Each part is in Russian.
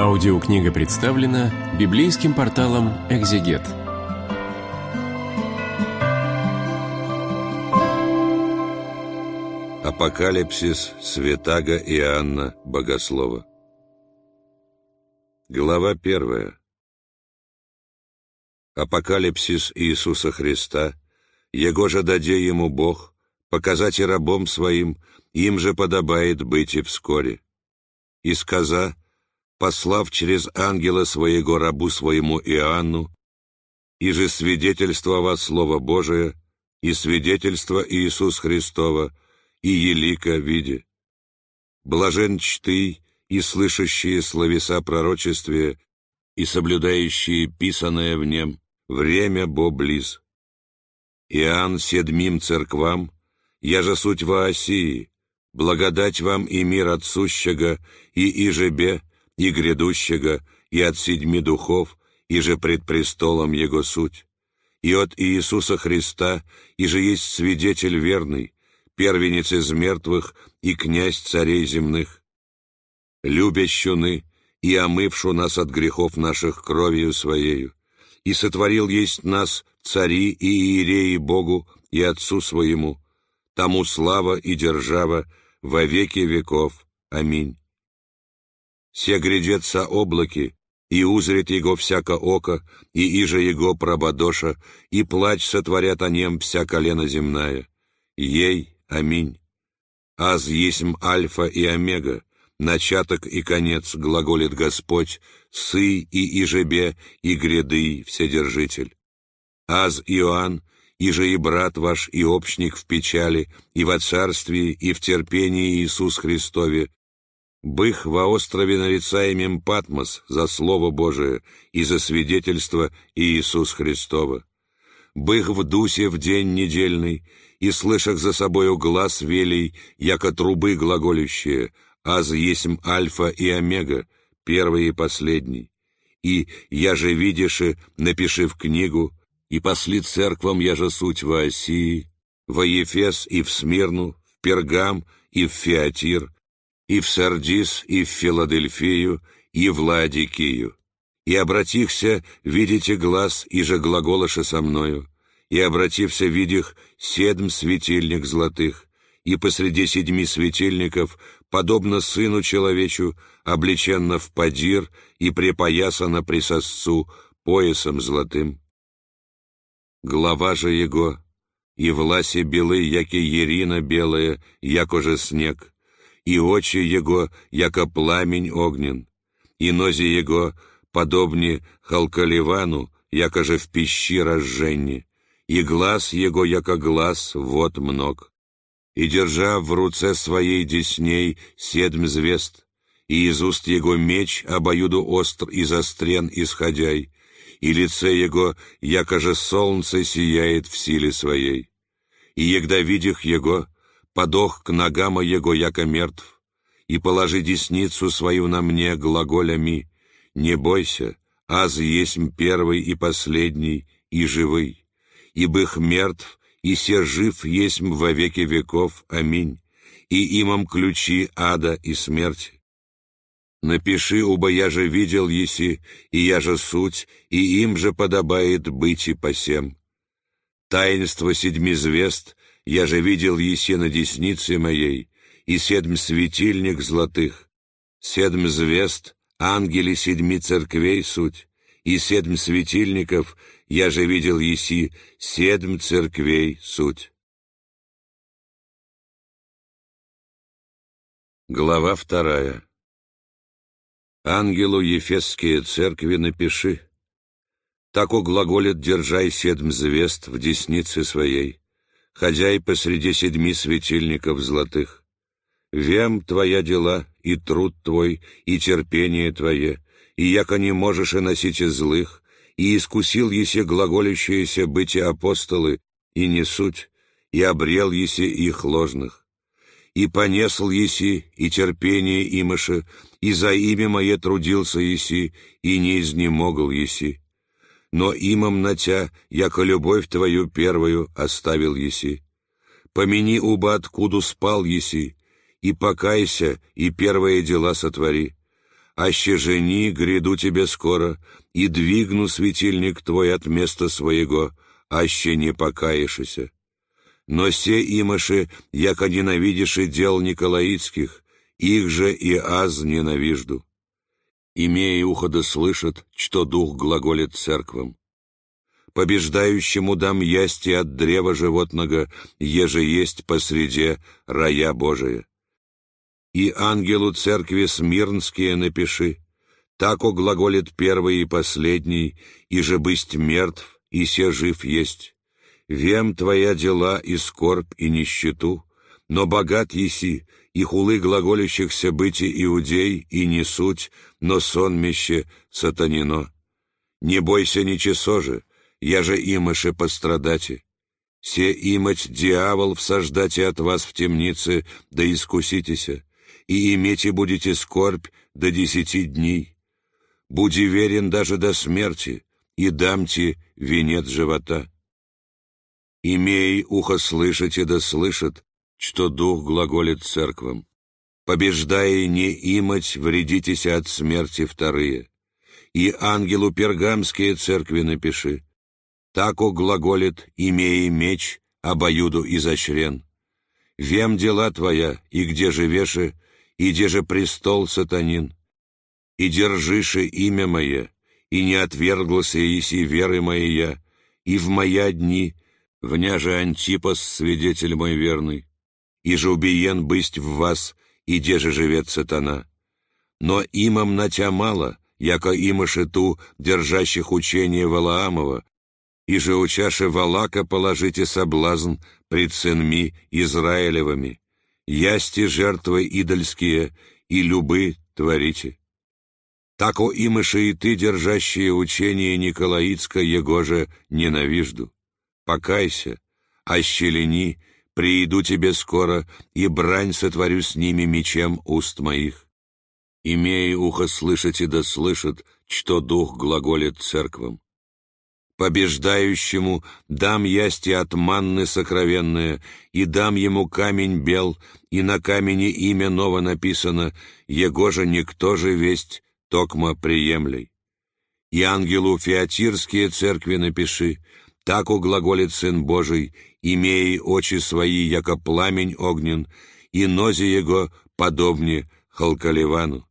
Аудиокнига представлена библейским порталом «Экзегет». Апокалипсис Святаго Иоанна Богослова Глава первая Апокалипсис Иисуса Христа, Его же даде Ему Бог, показать и рабом Своим, им же подобает быть и вскоре. И сказа, послав через ангела своего рабу своему Иоанну, и же свидетельствова Слово Божие, и свидетельство Иисус Христова, и елика виде. Блажен чты и слышащие словеса пророчествия, и соблюдающие писанное в нем, время бо близ. Иоанн седмим церквам, я же суть Ваосии, благодать вам и мир от сущего, и ижебе, и грядущего, и от седьми духов, и же пред престолом Его суть, и от Иисуса Христа, и же есть свидетель верный, первенец из мертвых и князь царей земных, любящуны и омывшу нас от грехов наших кровью Своею, и сотворил есть нас цари и иереи Богу и Отцу Своему, тому слава и держава во веки веков. Аминь. Се грядется облаки, и узрит его всяко око, и иже его прободоша, и плач сотворят о нем вся колено земная. Ей, аминь. Аз есмь альфа и омега, начаток и конец, глаголит Господь, сы и ижебе, и гряды, вседержитель. Аз Иоанн, иже и брат ваш, и общник в печали, и во царствии, и в терпении Иисус Христове, Бых во острове нарицаемем Патмос за Слово Божие и за свидетельство Иисус Христова. Бых в дусе в день недельный, и слышах за собою глаз велий, яко трубы глаголющие, аз есмь альфа и омега, первый и последний. И я же видиши, напиши в книгу, и посли церквам я же суть во Осии, во Ефес и в Смирну, в Пергам и в Феатир, и в Сардис, и в Филадельфию, и в Ладикию. И обратихся, видите глаз, и же глаголоша со мною, и обратився видих седм светильник золотых, и посреди седьми светильников, подобно сыну человечу, облеченно в падир и припоясано при сосцу поясом золотым. Глава же его, и власи белы, яки ерина белая, яко же снег, и очи его, яко пламень огнен, и нози его, подобни халкаливану, яко же в пищи разженни, и глаз его, яко глаз, вот мног. И, держа в руце своей десней седм звезд, и из уст его меч обоюду остр и застрен исходяй, и лице его, яко же солнце сияет в силе своей. И егда видях его, подох к ногам его, яко мертв, и положи десницу свою на мне глаголями, не бойся, аз есмь первый и последний, и живый, ибо их мертв, и се жив есмь во веки веков, аминь, и имам ключи ада и смерти. Напиши, убо я же видел еси, и я же суть, и им же подобает быть и посем. Таинство седьми звезд я же видел еси на деснице моей, и седм светильник золотых, седм звезд, ангели седьми церквей суть, и седм светильников я же видел еси, седм церквей суть. Глава вторая. Ангелу Ефесские церкви напиши. Тако глаголит «держай седм звезд в деснице своей» ходяй посреди седьми светильников золотых. Вем твоя дела, и труд твой, и терпение твое, и яко не можешь и носить из злых, и искусил еси глаголящиеся быть апостолы, и не суть, и обрел еси их ложных. И понесл еси, и терпение имыше, и за имя мое трудился еси, и не изнемогал еси но имам на тя, яко любовь твою первую оставил еси. Помяни уба, откуда спал еси, и покайся, и первые дела сотвори. аще жени, гряду тебе скоро, и двигну светильник твой от места своего, аще не покаешься. Но се имаши, яко ненавидиши дел Николаицких, их же и аз ненавижду. Имея ухо да слышат, что дух глаголит церквам. Побеждающему дам ясти от древа животного, еже есть посреди рая Божия. И ангелу церкви Смирнские напиши, тако глаголит первый и последний, и же бысть мертв, и се жив есть. Вем твоя дела и скорбь и нищету, но богат еси, и хулы глаголящихся быти иудей, и не суть, но сонмище сатанино. Не бойся ничесо же, я же имаше пострадати. Се имать дьявол всаждате от вас в темнице, да искуситеся, и имейте будете скорбь до десяти дней. Буди верен даже до смерти, и дамте венец живота. Имей ухо слышать и да слышит, что Дух глаголит церквам. Побеждая не имать, вредитесь от смерти вторые. И ангелу пергамские церкви напиши, Тако глаголит, имея меч, обоюду изощрен. Вем дела твоя, и где живеши, и где же престол сатанин. И держиши имя мое, и не отверглся еси веры моя, и в моя дни, вняже Антипас, свидетель мой верный, и же убиен бысть в вас, и где же живет сатана. Но имам на тя мало, яко имаши ту, держащих учение Валаамова, и же у чаши Валака положите соблазн пред сынми Израилевыми, ясти жертвы идольские, и любы творите. Тако имыши и ты, держащие учение Николаицка, его же ненавижду. Покайся, ощелени, прииду тебе скоро, и брань сотворю с ними мечем уст моих. Имея ухо слышать и да слышат, что дух глаголит церквам побеждающему дам ясти от манны сокровенное, и дам ему камень бел, и на камени имя ново написано, его же никто же весть, токма приемлей. И ангелу Феатирские церкви напиши, так углаголит Сын Божий, имея очи свои, яко пламень огнен, и нози его подобне Халкаливану.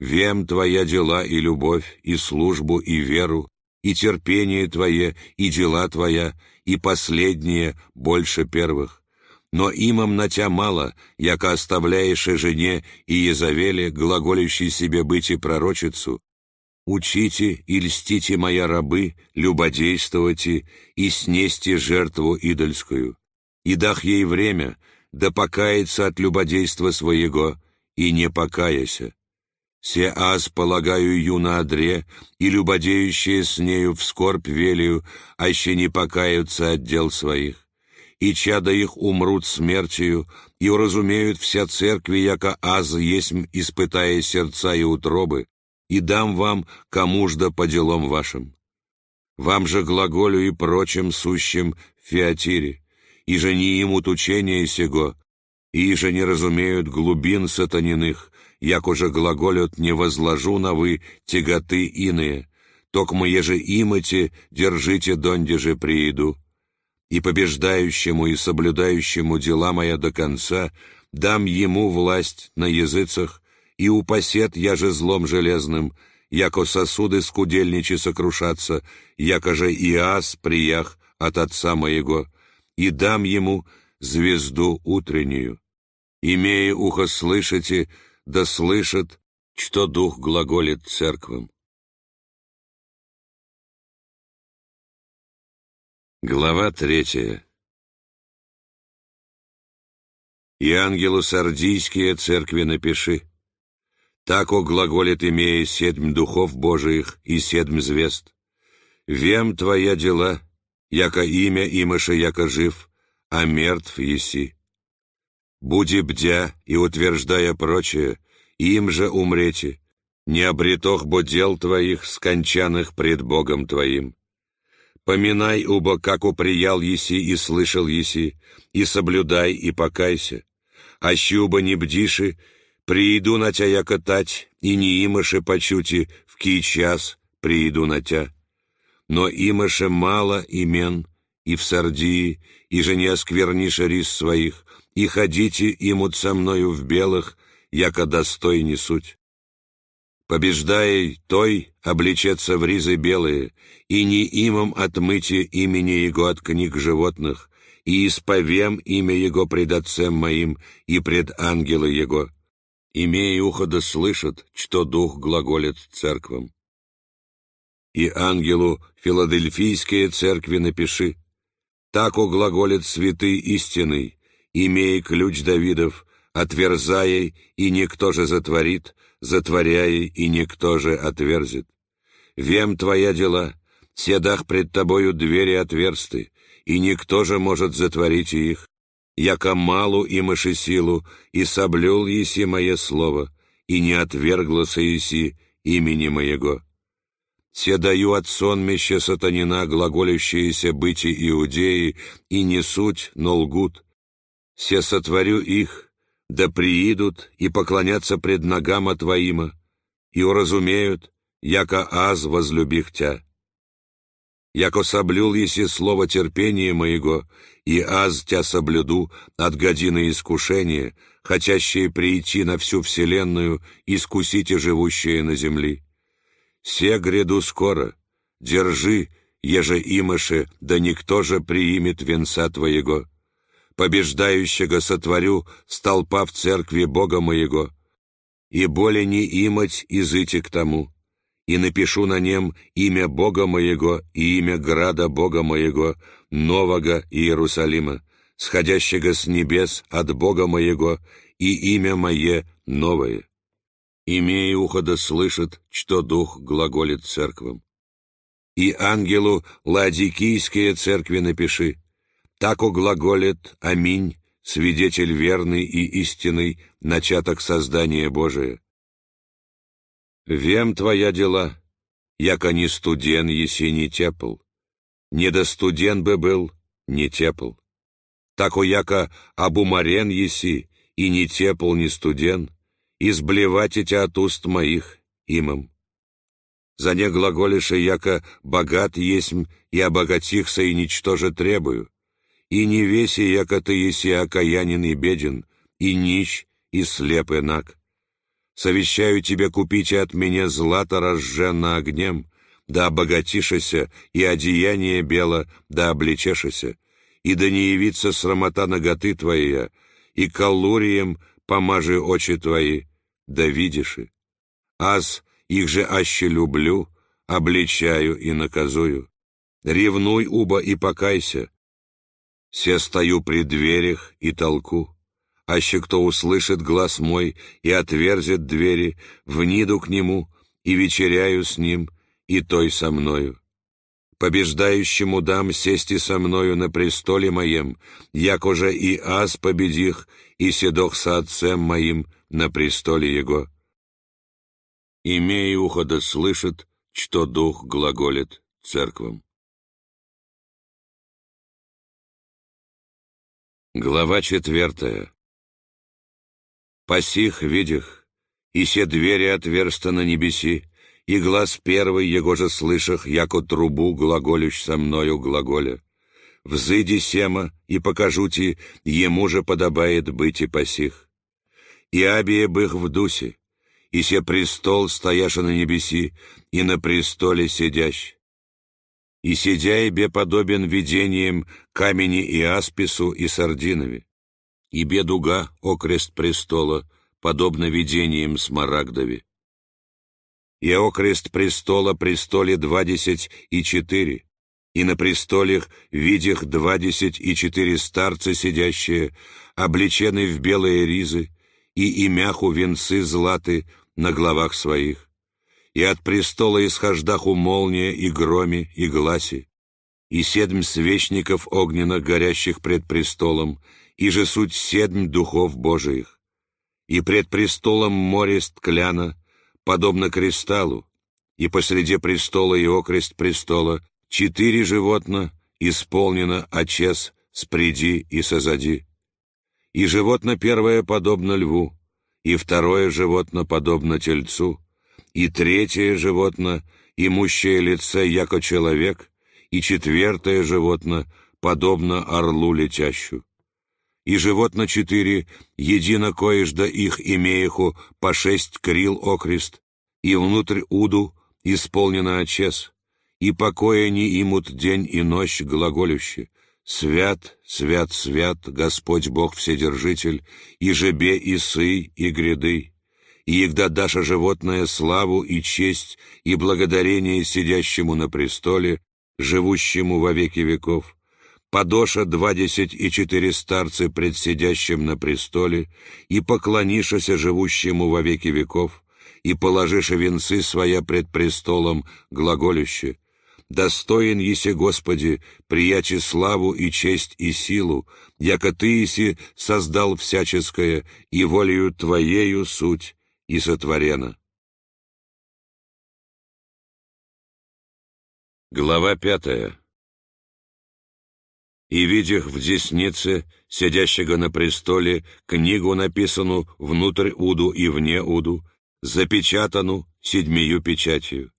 Вем твоя дела и любовь, и службу, и веру, и терпение Твое, и дела Твоя, и последнее больше первых. Но имам на тя мало, яко оставляешь и жене и Езавеле, глаголющей себе быть и пророчицу, Учите и льстите моя рабы, любодействовайте и снести жертву идольскую. И дах ей время, да покается от любодейства своего, и не покаяся. Се аз полагаю ю на одре, и любодеющие с нею в скорбь велию, а еще не покаются от дел своих. И чада их умрут смертью, и уразумеют вся церкви, яко аз есть, испытая сердца и утробы, и дам вам, кому жда по делам вашим. Вам же глаголю и прочим сущим в Феатире, и же не имут учения сего, и же не разумеют глубин сатаниных, як уже глаголют «не возложу на вы тяготы иные», токмо еже имати, держите донде же прииду. И побеждающему и соблюдающему дела моя до конца дам ему власть на языцах, и упасет я же злом железным, яко сосуды скудельничи сокрушаться, яко же и ас приях от отца моего, и дам ему звезду утреннюю. Имея ухо слышите, да слышат, что Дух глаголит церквам. Глава третья. «И ангелу сардийские церкви напиши, так о глаголит, имея седм духов Божиих и седм звезд. Вем твоя дела, яко имя имыша, яко жив, а мертв еси. Буди бдя и утверждая прочее, им же умрете, не обретох бо дел твоих, скончанных пред Богом твоим. Поминай, убо, как уприял еси и слышал еси, и соблюдай, и покайся. Аще уба не бдиши, Прииду на тя, яко тать, и не имаше почути, в кий час прииду на тя. Но имаше мало имен, и в Сардии, и же не осквернише рис своих, и ходите имут со мною в белых, яко достойни суть. Побеждая той, облечется в ризы белые, и не имам отмытие имени Его от книг животных, и исповем имя Его пред Отцем моим и пред ангелы Его. Имея ухо да слышат, что Дух глаголит церквам. И ангелу Филадельфийские церкви напиши, так глаголит святый истинный, имея ключ Давидов, отверзая, и никто же затворит, затворяя, и никто же отверзит. Вем твоя дела, седах пред тобою двери отверсты, и никто же может затворить их. Яко малу и мыши силу, и соблюл еси мое слово, и не отверглося еси имени моего. Се даю от сонмища сатанина глаголящиеся быти иудеи, и не суть, но лгут. Се сотворю их, да приидут и поклонятся пред ногама Твоима, и уразумеют, яко аз возлюбих Тя. Яко соблюл еси слово терпения моего, и аз Тя соблюду от годины искушения, хотящие прийти на всю вселенную, искусите живущие на земли. Се гряду скоро, держи, еже имаше, да никто же приимет венца твоего. Побеждающего сотворю столпа в церкви Бога моего, и более не имать изыти к тому, и напишу на нем имя Бога моего и имя града Бога моего, нового Иерусалима, сходящего с небес от Бога моего, и имя мое новое имея ухо да слышит, что Дух глаголит церквам. И ангелу Ладикийские церкви напиши, так глаголит Аминь, свидетель верный и истинный, начаток создания Божия. Вем твоя дела, яко не студен еси не тепл, не да студен бы был, не тепл. Тако яко обумарен еси, и не тепл, не студен, изблеватите от уст моих имам. За не глаголише, яко богат есмь, и обогатихся, и ничтоже требую, и не веси, яко ты еси окаянен и беден, и нищ, и слеп и Совещаю тебе купите от меня злато разженно огнем, да обогатишеся, и одеяние бело, да обличешеся, и да не явится срамота ноготы твоя, и калурием помажи очи твои, да видишь и. Аз их же аще люблю, обличаю и наказую. Ревнуй, уба, и покайся. Се стою при дверях и толку. Аще кто услышит глаз мой и отверзет двери, вниду к нему и вечеряю с ним, и той со мною. Побеждающему дам сесть со мною на престоле моем, як уже и аз победих, и седох со отцем моим на престоле его. Имея ухо да слышит, что дух глаголит церквам. Глава четвертая. «Пасих видях, и все двери отверста на небеси, и глаз первый его же слышах, яко трубу глаголющ со мною глаголя. Взыди сема, и покажу ти, ему же подобает быть и пасих. И абие бых в дусе, и се престол, стояша на небеси, и на престоле сидящ. И сидя и бе подобен видением камени и аспису и сардинове, и бе дуга, окрест престола, подобно видениям смарагдове и окрест престола престоле двадцать и четыре, и на престолях видях двадцать и четыре старца сидящие, облечены в белые ризы, и имяху венцы златы на главах своих, и от престола исхождаху молния и громе и гласи, и седм свечников огненно горящих пред престолом, и же суть седм духов Божиих, и пред престолом море сткляна, подобно кристаллу, и посреди престола и окрест престола четыре животна исполнено очес спреди и созади. И животно первое подобно льву, и второе животно подобно тельцу, и третье животно, имущее лице яко человек, и четвертое животно, подобно орлу летящу. И животно четыре, едино коежда их имееху по шесть крил окрест, и внутрь уду исполнено очес, и покоя не имут день и ночь глаголюще. Свят, свят, свят, Господь Бог Вседержитель, и жебе, и сый, и гряды. И егда даша животное славу и честь, и благодарение сидящему на престоле, живущему во веки веков. Подоша двадцать и четыре старцы пред сидящим на престоле, и поклонишася живущему во веки веков, и положиша венцы своя пред престолом, глаголюще, достоин еси, Господи, приячи славу и честь и силу, яко Ты еси создал всяческое, и волею Твоею суть и сотворена. Глава пятая «И видях в деснице, сидящего на престоле, книгу написану внутрь уду и вне уду, запечатану седьмию печатью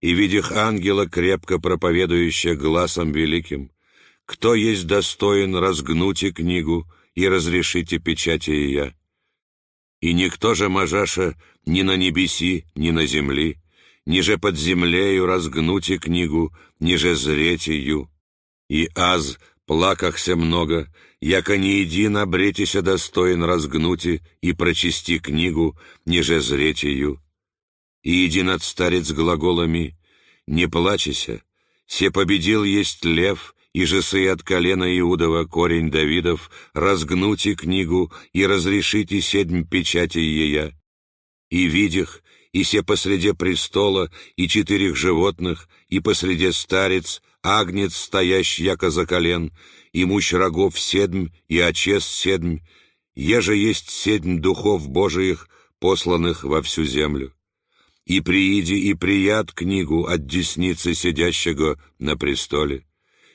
и видях ангела, крепко проповедующего глазом великим, кто есть достоин разгнуте книгу и разрешите печати ее. И никто же, Мажаша, ни на небеси, ни на земли, ни же под землею разгнуте книгу, ни же зреть ее. И аз, плакахся много, яко ни един обретися достоин разгнути и прочисти книгу, ни же зреть ее и един от старец глаголами «Не плачеся, се победил есть лев, и же от колена Иудова корень Давидов, разгнути книгу и разрешите седмь печати ея. И видях, и се посреди престола, и четырех животных, и посреди старец, агнец, стоящий яко за колен, и мущ рогов седмь, и очес седмь, еже есть седмь духов Божиих, посланных во всю землю и прииди и прият книгу от десницы сидящего на престоле.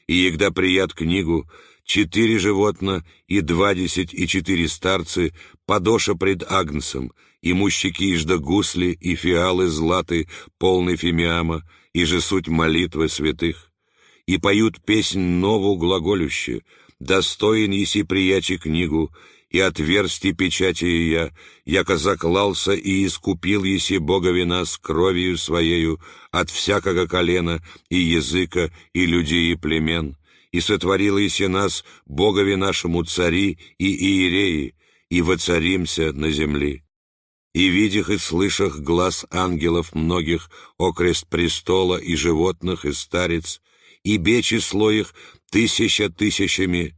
И егда прият книгу, четыре животна и двадцать и четыре старцы, подоша пред Агнцем, и мущики ижда гусли и фиалы златы, полный фимиама, и же суть молитвы святых. И поют песнь нову глаголюще, достоин еси приячи книгу, и отверсти печати я, яко заклался и искупил еси Богови нас кровью Своею от всякого колена и языка и людей и племен, и сотворил еси нас Богови нашему цари и иереи, и воцаримся на земли. И видях и слышах глаз ангелов многих, окрест престола и животных и старец, и бе число их тысяча тысячами,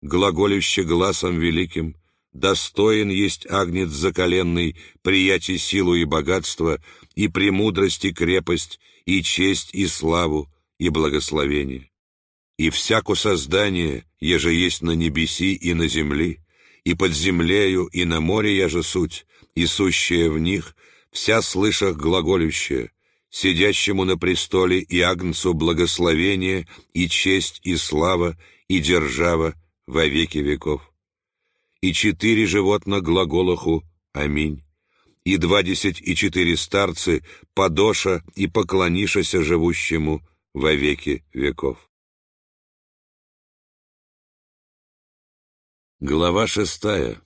глаголюще глазом великим, достоин есть агнец закаленный, приятий силу и богатство, и премудрость и крепость, и честь и славу, и благословение. И всяко создание, еже есть на небеси и на земли, и под землею, и на море я же суть, и сущее в них, вся слышах глаголющая, сидящему на престоле и агнцу благословение, и честь, и слава, и держава, во веки веков. И четыре животных глаголоху «Аминь». И двадцать и четыре старцы подоша и поклонишася живущему во веки веков. Глава шестая.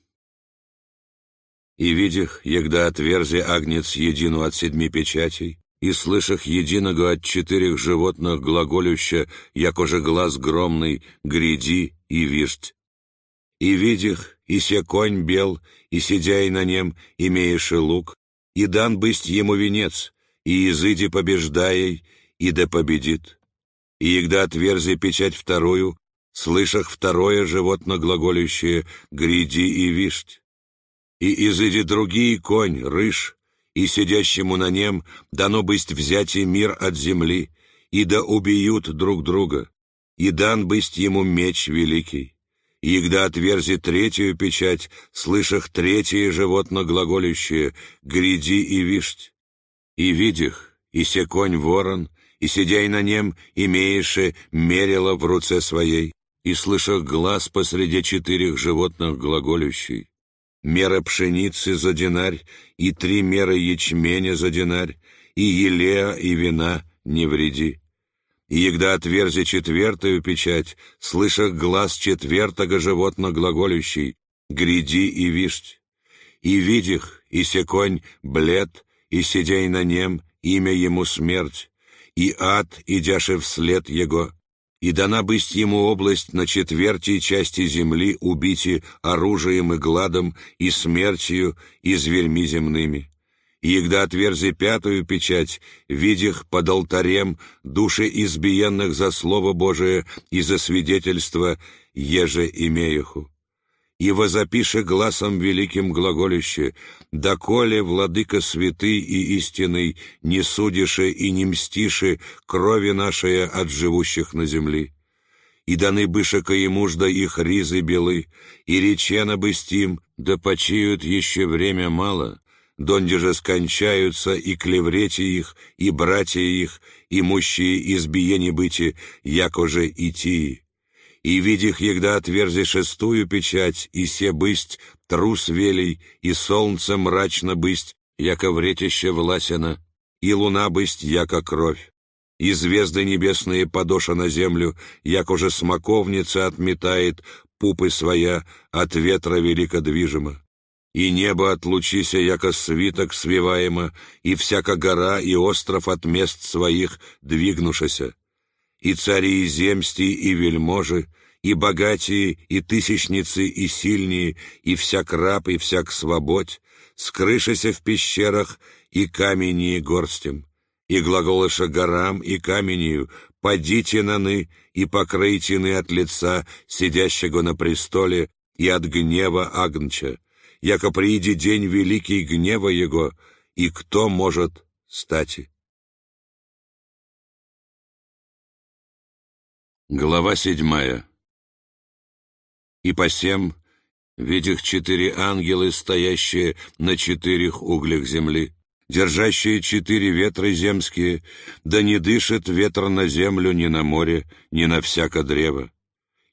«И видях, егда отверзи агнец едину от седьми печатей, и слышах единого от четырех животных глаголюща, якоже глаз громный, гряди и виждь. И видих, и се конь бел, и сидяй на нем, имеешь лук, и дан бысть ему венец, и изыди побеждаей, и да победит. И егда отверзи печать вторую, слышах второе животно глаголющее «гряди и вишть». И изыди другие конь, рыж, и сидящему на нем дано быть взятие мир от земли, и да убьют друг друга, и дан быть ему меч великий. И егда отверзи третью печать, слышах третье животно глаголющее «гряди и вишть». И видих, и се конь ворон, и сидяй на нем, имееше мерило в руце своей, и слышах глаз посреди четырех животных глаголющий. Мера пшеницы за динарь, и три меры ячменя за динарь, и елея и вина не вреди. И егда отверзи четвертую печать, слышах глаз четвертого животно глаголющий, гряди и вишть. И видих, и секонь блед, и сидей на нем, имя ему смерть, и ад, идяше вслед его, и дана бысть ему область на четверти части земли убити оружием и гладом, и смертью, и зверьми земными. И егда отверзи пятую печать, видях под алтарем души избиенных за Слово Божие и за свидетельство, еже имеюху и возопише гласом великим глаголище, «Доколе, владыка святый и истинный, не судише и не мстише крови нашей от живущих на земли. И даны бышека и мужда их ризы белы, и речена быстим, да почиют еще время мало, донде же скончаются и клеврети их, и братья их, и мущие избиени быти, якоже и тии» и видих егда отверзи шестую печать, и се бысть трус велей, и солнце мрачно бысть, яко вретище власена, и луна бысть, яко кровь. И звезды небесные подоша на землю, як уже смоковница отметает пупы своя от ветра великодвижимо. И небо отлучися, яко свиток свиваемо, и всяка гора и остров от мест своих двигнушася и цари, и земсти, и вельможи, и богатые, и тысячницы, и сильные, и всяк раб, и всяк свободь, скрышися в пещерах, и камени горстем, и глаголыша горам, и каменью, падите наны, и покройте ны от лица сидящего на престоле, и от гнева Агнча, яко прииди день великий гнева его, и кто может стать? Глава седьмая. «И посем, видях четыре ангелы, стоящие на четырех углях земли, держащие четыре ветра земские, да не дышит ветер на землю ни на море, ни на всяко древо.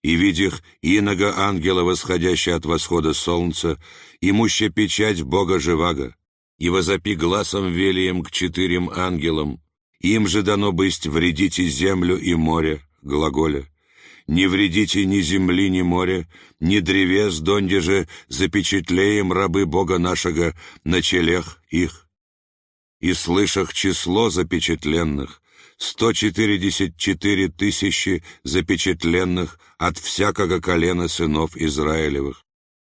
И видях иного ангела, восходящего от восхода солнца, имуща печать Бога живаго, и возопи глазом велием к четырем ангелам, им же дано быть вредите землю и море, глаголя. «Не вредите ни земли, ни моря, ни древес, донде же запечатлеем рабы Бога нашего на челех их». И слышах число запечатленных, сто четыредесят четыре тысячи запечатленных от всякого колена сынов Израилевых,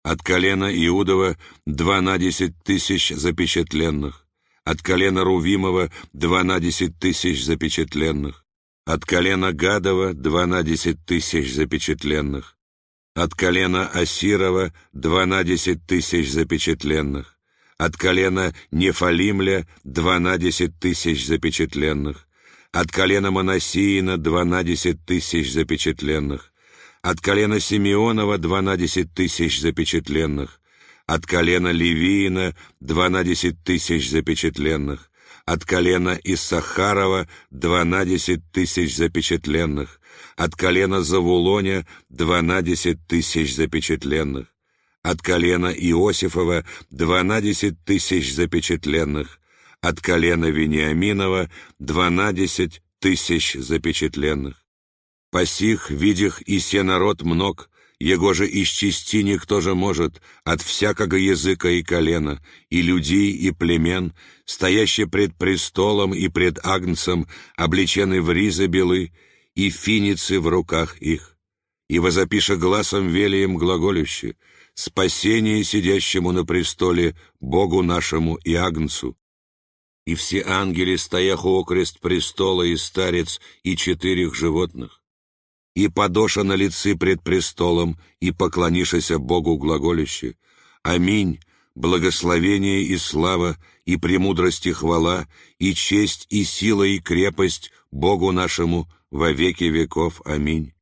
от колена Иудова дванадесять тысяч запечатленных, от колена Рувимова дванадесять тысяч запечатленных, от колена Гадова дванадесять тысяч запечатленных. От колена Асирова дванадесять тысяч запечатленных. От колена Нефалимля дванадесять тысяч запечатленных. От колена Моносиина дванадесять тысяч запечатленных. От колена Симеонова дванадесять тысяч запечатленных. От колена Левиина дванадесять тысяч запечатленных от колена Иссахарова дванадесять тысяч запечатленных, от колена Завулоня дванадесять тысяч запечатленных, от колена Иосифова дванадесять тысяч запечатленных, от колена Вениаминова дванадесять тысяч запечатленных. Посих, видях и се народ мног, его же исчисти никто же может от всякого языка и колена, и людей, и племен, стоящие пред престолом и пред агнцем, облечены в ризы белы, и финицы в руках их. И возопиша глазом велием глаголюще, спасение сидящему на престоле, Богу нашему и агнцу. И все ангели, стоях окрест престола и старец, и четырех животных и подоша на лице пред престолом, и поклонишися Богу глаголище. Аминь, благословение и слава, и премудрость и хвала, и честь, и сила, и крепость Богу нашему во веки веков. Аминь.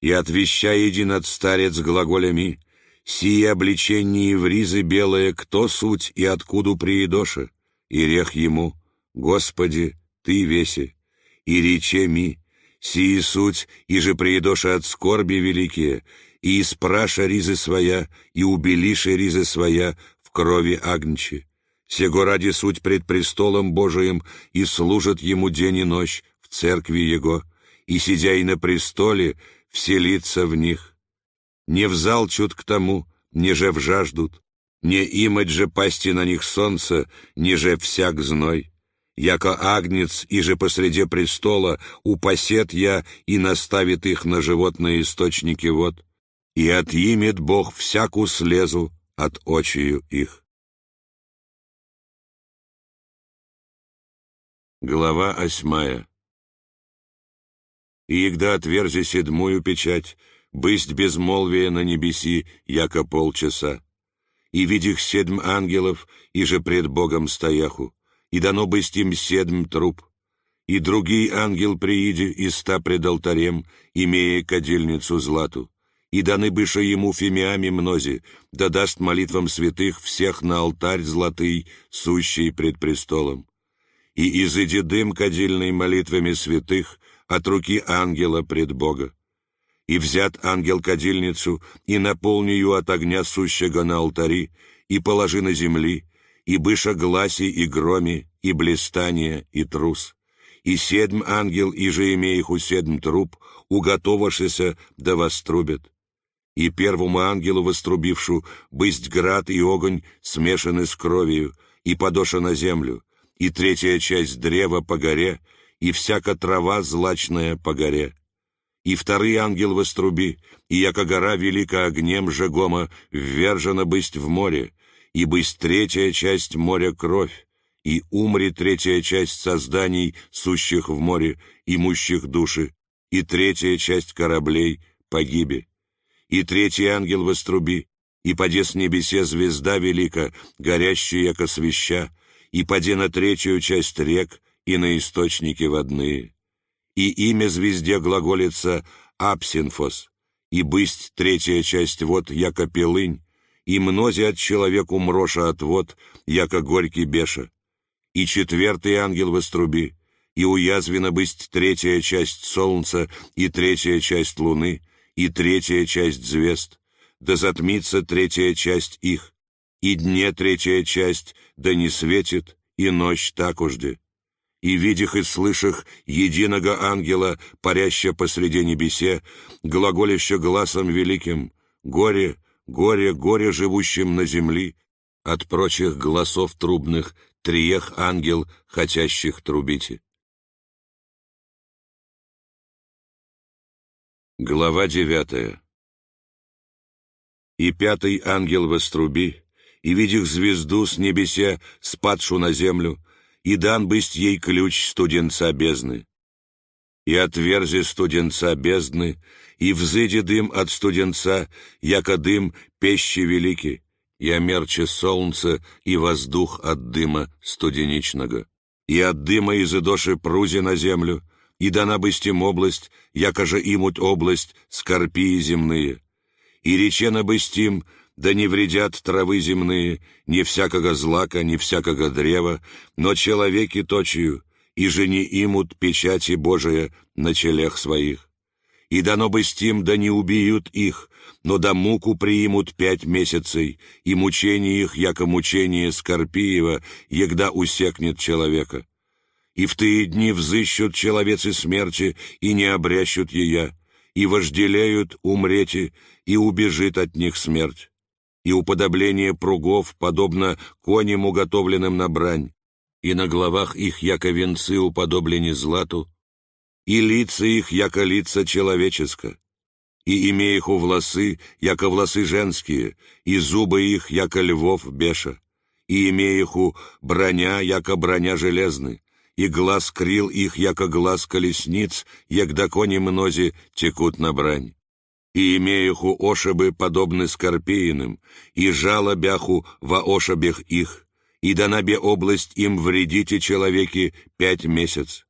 И отвещай един от старец глаголями, «Сие обличение в ризы белое, кто суть и откуда приедоша?» И рех ему, «Господи, Ты веси!» И рече ми, Сии суть, и же приедоша от скорби великие, и испраша ризы своя, и убелиша ризы своя в крови Агнчи. Сего ради суть пред престолом Божиим, и служат ему день и ночь в церкви Его, и, сидя и на престоле, вселится в них. Не взалчут к тому, неже вжаждут, не имать же пасти на них солнце, ниже всяк зной. Яко агнец, и же посреди престола, упасет я и наставит их на животные источники вод, и отъимет Бог всяку слезу от очию их. Глава осьмая И егда отверзи седьмую печать, бысть безмолвие на небеси, яко полчаса. И видих седм ангелов, и же пред Богом стояху, и дано быть им седм труп. И другий ангел прииди и ста пред алтарем, имея кадильницу злату, и даны быше ему фимиами мнози, да даст молитвам святых всех на алтарь златый, сущий пред престолом. И изыди дым кадильной молитвами святых от руки ангела пред Бога и взят ангел-кадильницу, и наполни ее от огня сущего на алтари, и положи на земли, и быша гласи и громи, и блистание, и трус. И седм ангел, и же у седм труп, уготовавшися да вострубят. И первому ангелу вострубившу, бысть град и огонь смешаны с кровью, и подоша на землю, и третья часть древа по горе, и всяка трава злачная по горе и вторый ангел воструби, и яко гора велика огнем жегома, ввержена бысть в море, и бысть третья часть моря кровь, и умри третья часть созданий, сущих в море, имущих души, и третья часть кораблей погибе. И третий ангел воструби, и поде с небесе звезда велика, горящая яко свеща, и поде на третью часть рек и на источники водные и имя звезде глаголится Апсинфос, и бысть третья часть вод, яко пелынь, и мнози от человек умроша от вод, яко горьки беша. И четвертый ангел воструби, и уязвена бысть третья часть солнца, и третья часть луны, и третья часть звезд, да затмится третья часть их, и дне третья часть, да не светит, и ночь такожде и, видях и слышах единого ангела, парящего посреди небесе, глаголящего глазом великим «Горе, горе, горе живущим на земли!» От прочих голосов трубных триех ангел, хотящих трубите. Глава девятая И пятый ангел воструби, и, видях звезду с небесе, спадшу на землю, и дан бысть ей ключ студенца бездны. И отверзи студенца бездны, и взыди дым от студенца, яко дым пещи великий, и омерче солнце и воздух от дыма студеничного, и от дыма изыдоши прузи на землю, и дана бысть им область, яко же имуть область скорпии земные, и речена бысть им, да не вредят травы земные, ни всякого злака, ни всякого древа, но человеки точию, и же не имут печати Божия на челях своих. И дано бы стим, да не убьют их, но да муку приимут пять месяцей, и мучение их, яко мучение Скорпиева, егда усекнет человека. И в тые дни взыщут человецы смерти, и не обрящут ея, и вожделеют умрети, и убежит от них смерть и уподобление пругов, подобно коням, уготовленным на брань, и на головах их, яко венцы, уподоблены злату, и лица их, яко лица человеческо, и имея их у волосы, яко волосы женские, и зубы их, яко львов беша, и имея их у броня, яко броня железны, и глаз крил их, яко глаз колесниц, егда кони мнози текут на брань. И имеюху ошибы подобны скорпеиным, и жало бяху во ошибях их, и дана бе область им вредите человеки пять месяц.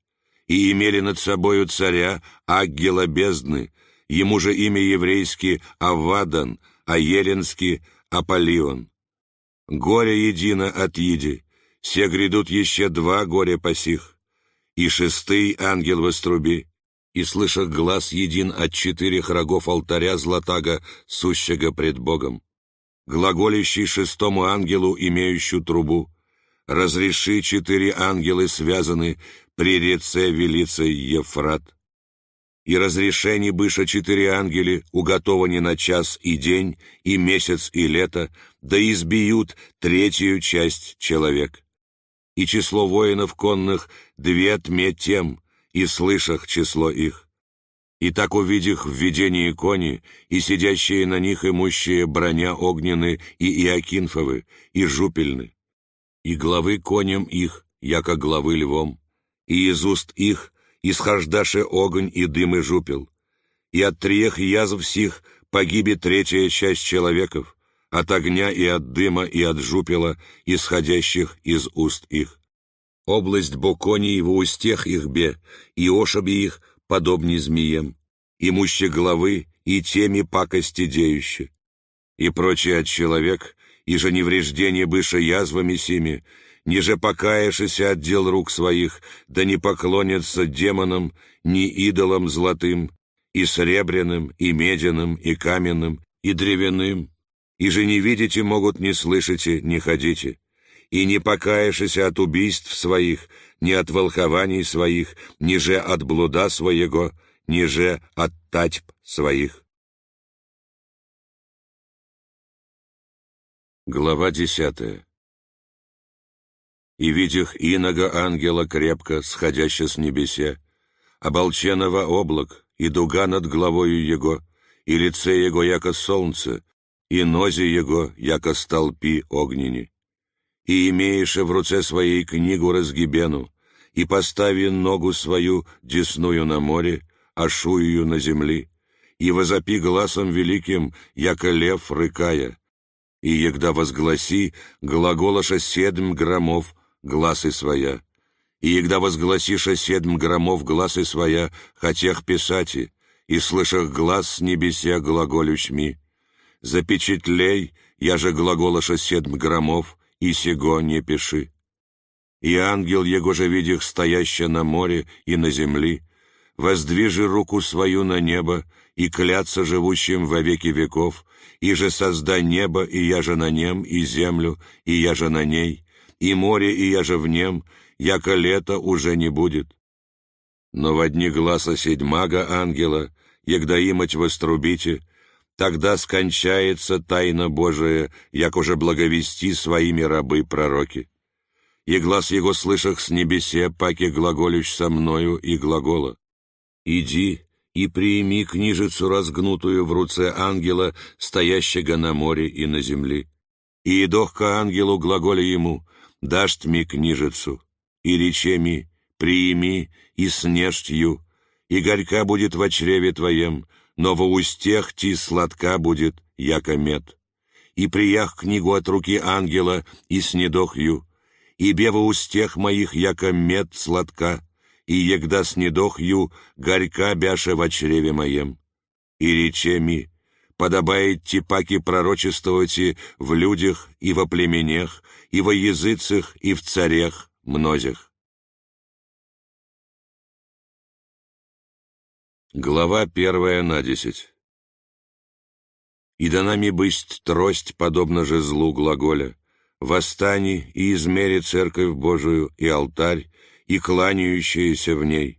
И имели над собою царя Аггела бездны, ему же имя еврейски Авадан, а еленски Аполион. Горе едино от еди, все грядут еще два горя посих, и шестый ангел воструби, и слышах глаз един от четырех рогов алтаря златага, сущего пред Богом, глаголящий шестому ангелу, имеющую трубу, разреши четыре ангелы связаны при реце велицей Ефрат. И разрешение быша четыре ангели уготованы на час и день, и месяц, и лето, да избьют третью часть человек. И число воинов конных две тьме тем, и слышах число их. И так увидях в видении кони, и сидящие на них имущие броня огнены и иокинфовы, и жупельны, и главы коням их, яко главы львом, и из уст их исхождаше огонь и дым и жупел, и от трех язв сих погибет третья часть человеков, от огня и от дыма и от жупела, исходящих из уст их. Область боконей в устех их бе, и ошаби их, подобни змеям, имуще головы и теми пакости деюще. И прочее от человек, и же невреждение быша язвами сими, ниже покаявшися от дел рук своих, да не поклонятся демонам, ни идолам золотым, и сребряным, и медяным, и каменным, и древяным, и же не видите могут, не слышите, не ходите и не покаявшись от убийств своих, ни от волхований своих, ни же от блуда своего, ни же от татьб своих. Глава десятая «И видях иного ангела крепко, сходящего с небесе, оболченного облак, и дуга над головою его, и лице его, яко солнце, и нози его, яко столпи огнени и имееше в руце своей книгу разгибену, и постави ногу свою десную на море, а шую на земли, и возопи глазом великим, яко лев рыкая, и егда возгласи глаголаша седм громов гласы своя, и егда возгласиша седм громов гласы своя, хотях писати, и слышах глаз с небеся глаголючми, запечатлей, я же глаголаша седм громов, и сего не пиши. И ангел его же видях стоящий на море и на земли, воздвижи руку свою на небо и клятся живущим во веки веков, и же создай небо, и я же на нем, и землю, и я же на ней, и море, и я же в нем, яко лето уже не будет. Но в одни гласа седьмага ангела, егда имать вострубите, тогда скончается тайна Божия, як уже благовести своими рабы пророки. И глаз его слышах с небесе, паки глаголющ со мною и глагола. Иди и приими книжицу разгнутую в руце ангела, стоящего на море и на земле. И идох к ангелу глаголя ему, дашь ми книжицу, и рече ми, приими, и снежтью, и горька будет в чреве твоем, но во устех ти сладка будет, яко мед. И приях книгу от руки ангела, и снедохью, и бе во устех моих, яко мед сладка, и егда снедохью, горька бяша в чреве моем. И рече ми, подобает типаки пророчествовать в людях, и во племенях, и во языцах, и в царях мнозях. Глава первая на десять. «И дана ми бысть трость, подобно же злу глаголя, восстани и измери церковь Божию и алтарь, и кланяющиеся в ней.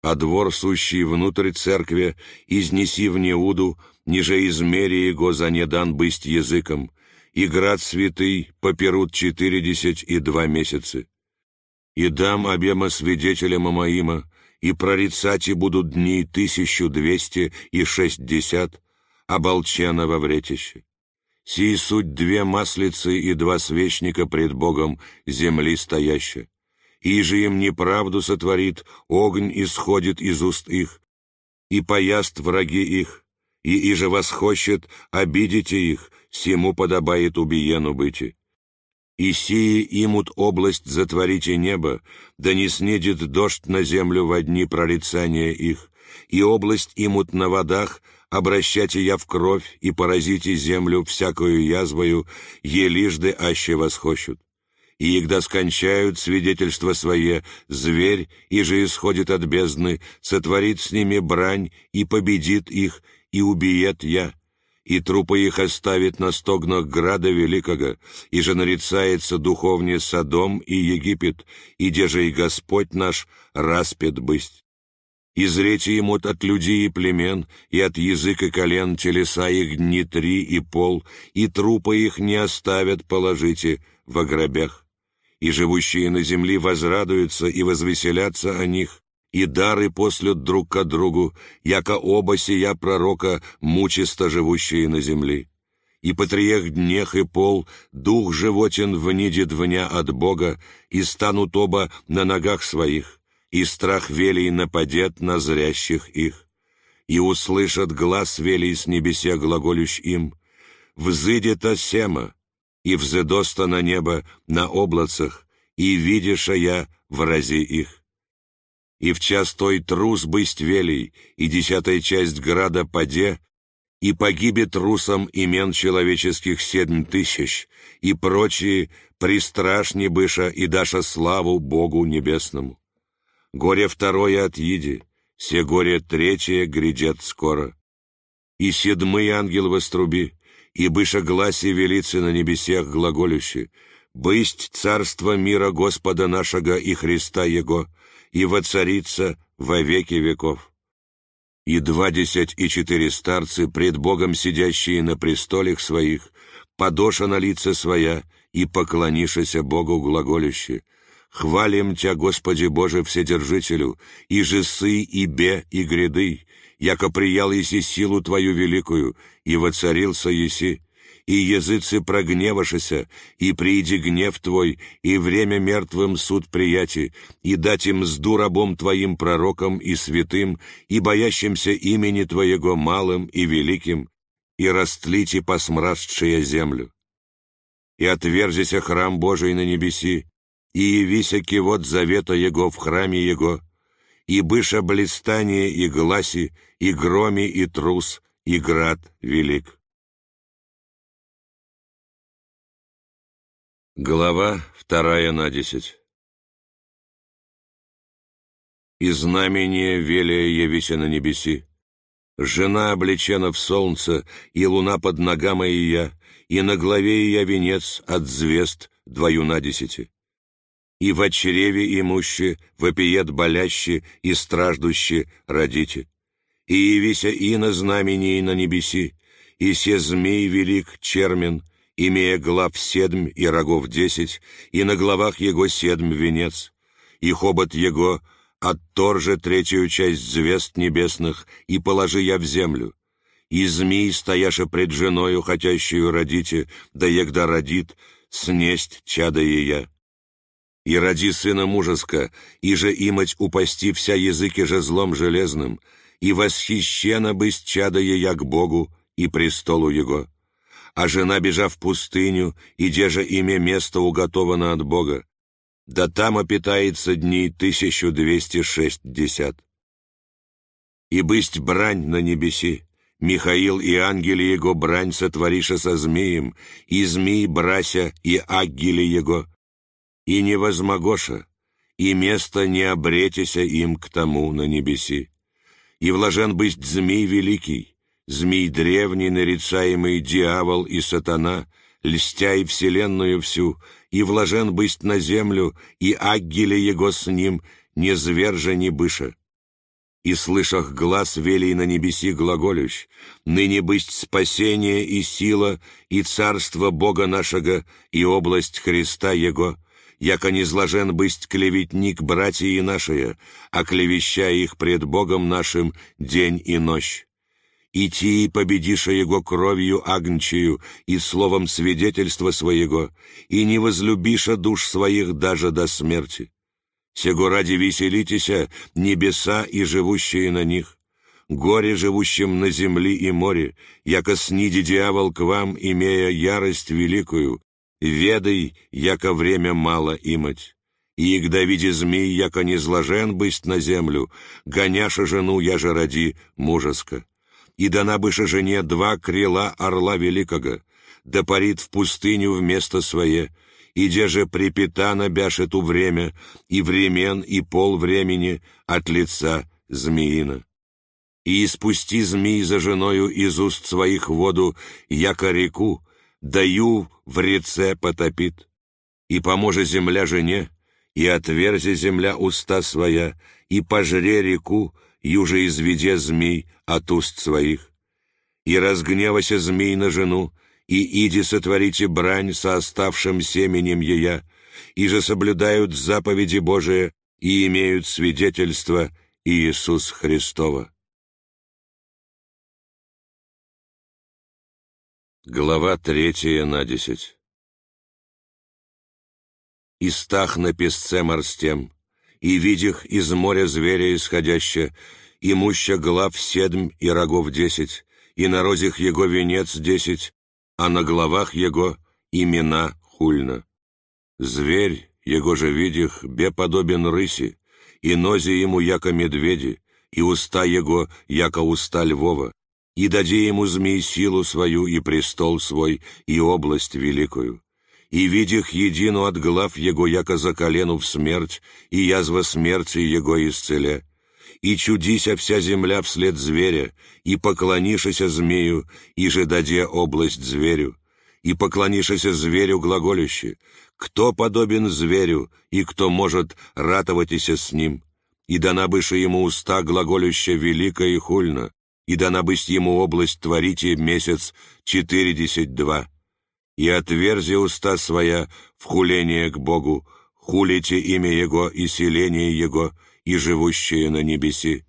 А двор, сущий внутрь церкви, изнеси в неуду, ниже измери его за недан бысть языком, и град святый поперут четыредесять и два месяца. И дам обема свидетелям моима, и прорицати будут дни тысячу двести и шестьдесят, оболчена во вретище. Сии суть две маслицы и два свечника пред Богом земли стоящие. И же им неправду сотворит, огонь исходит из уст их, и пояст враги их, и иже восхощет, обидите их, всему подобает убиену быти. И сии имут область затворите небо, да не снедет дождь на землю во дни прорицания их, и область имут на водах, обращайте я в кровь и поразите землю всякую язвою, елижды аще восхощут. и егда скончают свидетельство свое, зверь, и же исходит от бездны, сотворит с ними брань, и победит их, и убиет я, и трупы их оставит на стогнах града великого, и же нарицается духовне Содом и Египет, и де же и Господь наш распят бысть. И зрете ему от людей и племен, и от языка колен телеса их дни три и пол, и трупы их не оставят, положите, в гробях и живущие на земле возрадуются и возвеселятся о них, и дары послют друг к другу, яко оба сия пророка, мучисто живущие на земле. И по трех днях и пол дух животен внидит вня от Бога, и станут оба на ногах своих, и страх велий нападет на зрящих их. И услышат глаз велий с небесе глаголющ им, «Взыдет осема, и взедоста на небо на облацах, и видиша я врази их. И в час той трус бысть велей, и десятая часть града паде, и погибет русам имен человеческих семь тысяч, и прочие пристрашни быша и даша славу Богу Небесному. Горе второе от еди, все горе третье грядет скоро. И седмый ангел воструби, и быша гласи велицы на небесех глаголюще, «Бысть царство мира Господа нашего и Христа Его, и воцарится во веки веков». И двадцать и четыре старцы, пред Богом сидящие на престолях своих, подоша на лица своя, и поклонишися Богу глаголюще, «Хвалим Тя, Господи Боже Вседержителю, и жесы, и бе, и гряды, яко приял еси силу Твою великую, и воцарился еси, и языцы прогневашися, и приди гнев Твой, и время мертвым суд прияти, и дать им мзду рабом Твоим пророкам и святым, и боящимся имени Твоего малым и великим, и растлите посмрастшие землю. И отверзися храм Божий на небеси, и явися кивот завета Его в храме Его, и быша блистание и гласи, и громи, и трус, и град велик. Глава вторая на десять И знамение велия явися на небеси. Жена облечена в солнце, и луна под ногами ее, и на главе ее венец от звезд двою на десяти и в чреве имуще, вопиет боляще и страждуще родите. И явися и на знамении на небеси, и се змей велик чермен, имея глав седм и рогов десять, и на главах его седм венец, и хобот его отторже третью часть звезд небесных, и положи я в землю. И змей, стояша пред женою, хотящую родите, да егда родит, снесть чада ее и ради сына мужеска, и же имать упасти вся языки же злом железным, и восхищена бысть чада ея к Богу и престолу Его. А жена, бежа в пустыню, и же имя место уготовано от Бога, да там опитается дней тысячу двести шестьдесят. И бысть брань на небеси, Михаил и ангели его брань сотвориша со змеем, и змей брася и аггели его, и не возмогоша, и место не обретися им к тому на небеси. И влажен быть змей великий, змей древний, нарицаемый дьявол и сатана, льстя и вселенную всю, и влажен быть на землю, и аггеле его с ним, не звержа, не быша. И слышах глаз велей на небеси глаголющ, ныне быть спасение и сила, и царство Бога нашего, и область Христа Его, яко не зложен бысть клеветник братья нашие, а клевеща их пред Богом нашим день и ночь. И победиша его кровью агнчию и словом свидетельства своего, и не возлюбиша душ своих даже до смерти. Сего ради веселитеся небеса и живущие на них, горе живущим на земле и море, яко сниди дьявол к вам, имея ярость великую, ведай, яко время мало имать. И когда види змей, яко не зложен бысть на землю, гоняша жену я же ради мужеско. И дана быше жене два крила орла великого, да парит в пустыню вместо свое, иде же припитана бяшет у время, и времен, и пол времени от лица змеина. И испусти змей за женою из уст своих воду, яко реку, даю в реце потопит. И поможе земля жене, и отверзи земля уста своя, и пожре реку, юже изведе змей от уст своих. И разгневася змей на жену, и иди сотворите брань со оставшим семенем ея, и же соблюдают заповеди Божие и имеют свидетельство Иисус Христова. Глава третья на десять. «И стах на песце морстем, и видях из моря зверя исходяще, имуща глав седм и рогов десять, и на розях его венец десять, а на головах его имена хульно. Зверь, его же видях, бе подобен рыси, и нози ему яко медведи, и уста его яко уста львова, и дади ему змей силу свою и престол свой, и область великую. И видях едину от глав его яко за колену в смерть, и язва смерти его исцеля, и чудися вся земля вслед зверя, и поклонишися змею, и же даде область зверю, и поклонишися зверю глаголюще, кто подобен зверю, и кто может ратоватися с ним, и дана быше ему уста глаголюще велико и хульно, и дана бысть ему область творите месяц четыредесять два, и отверзи уста своя в хуление к Богу, хулите имя Его и селение Его, и живущие на небеси.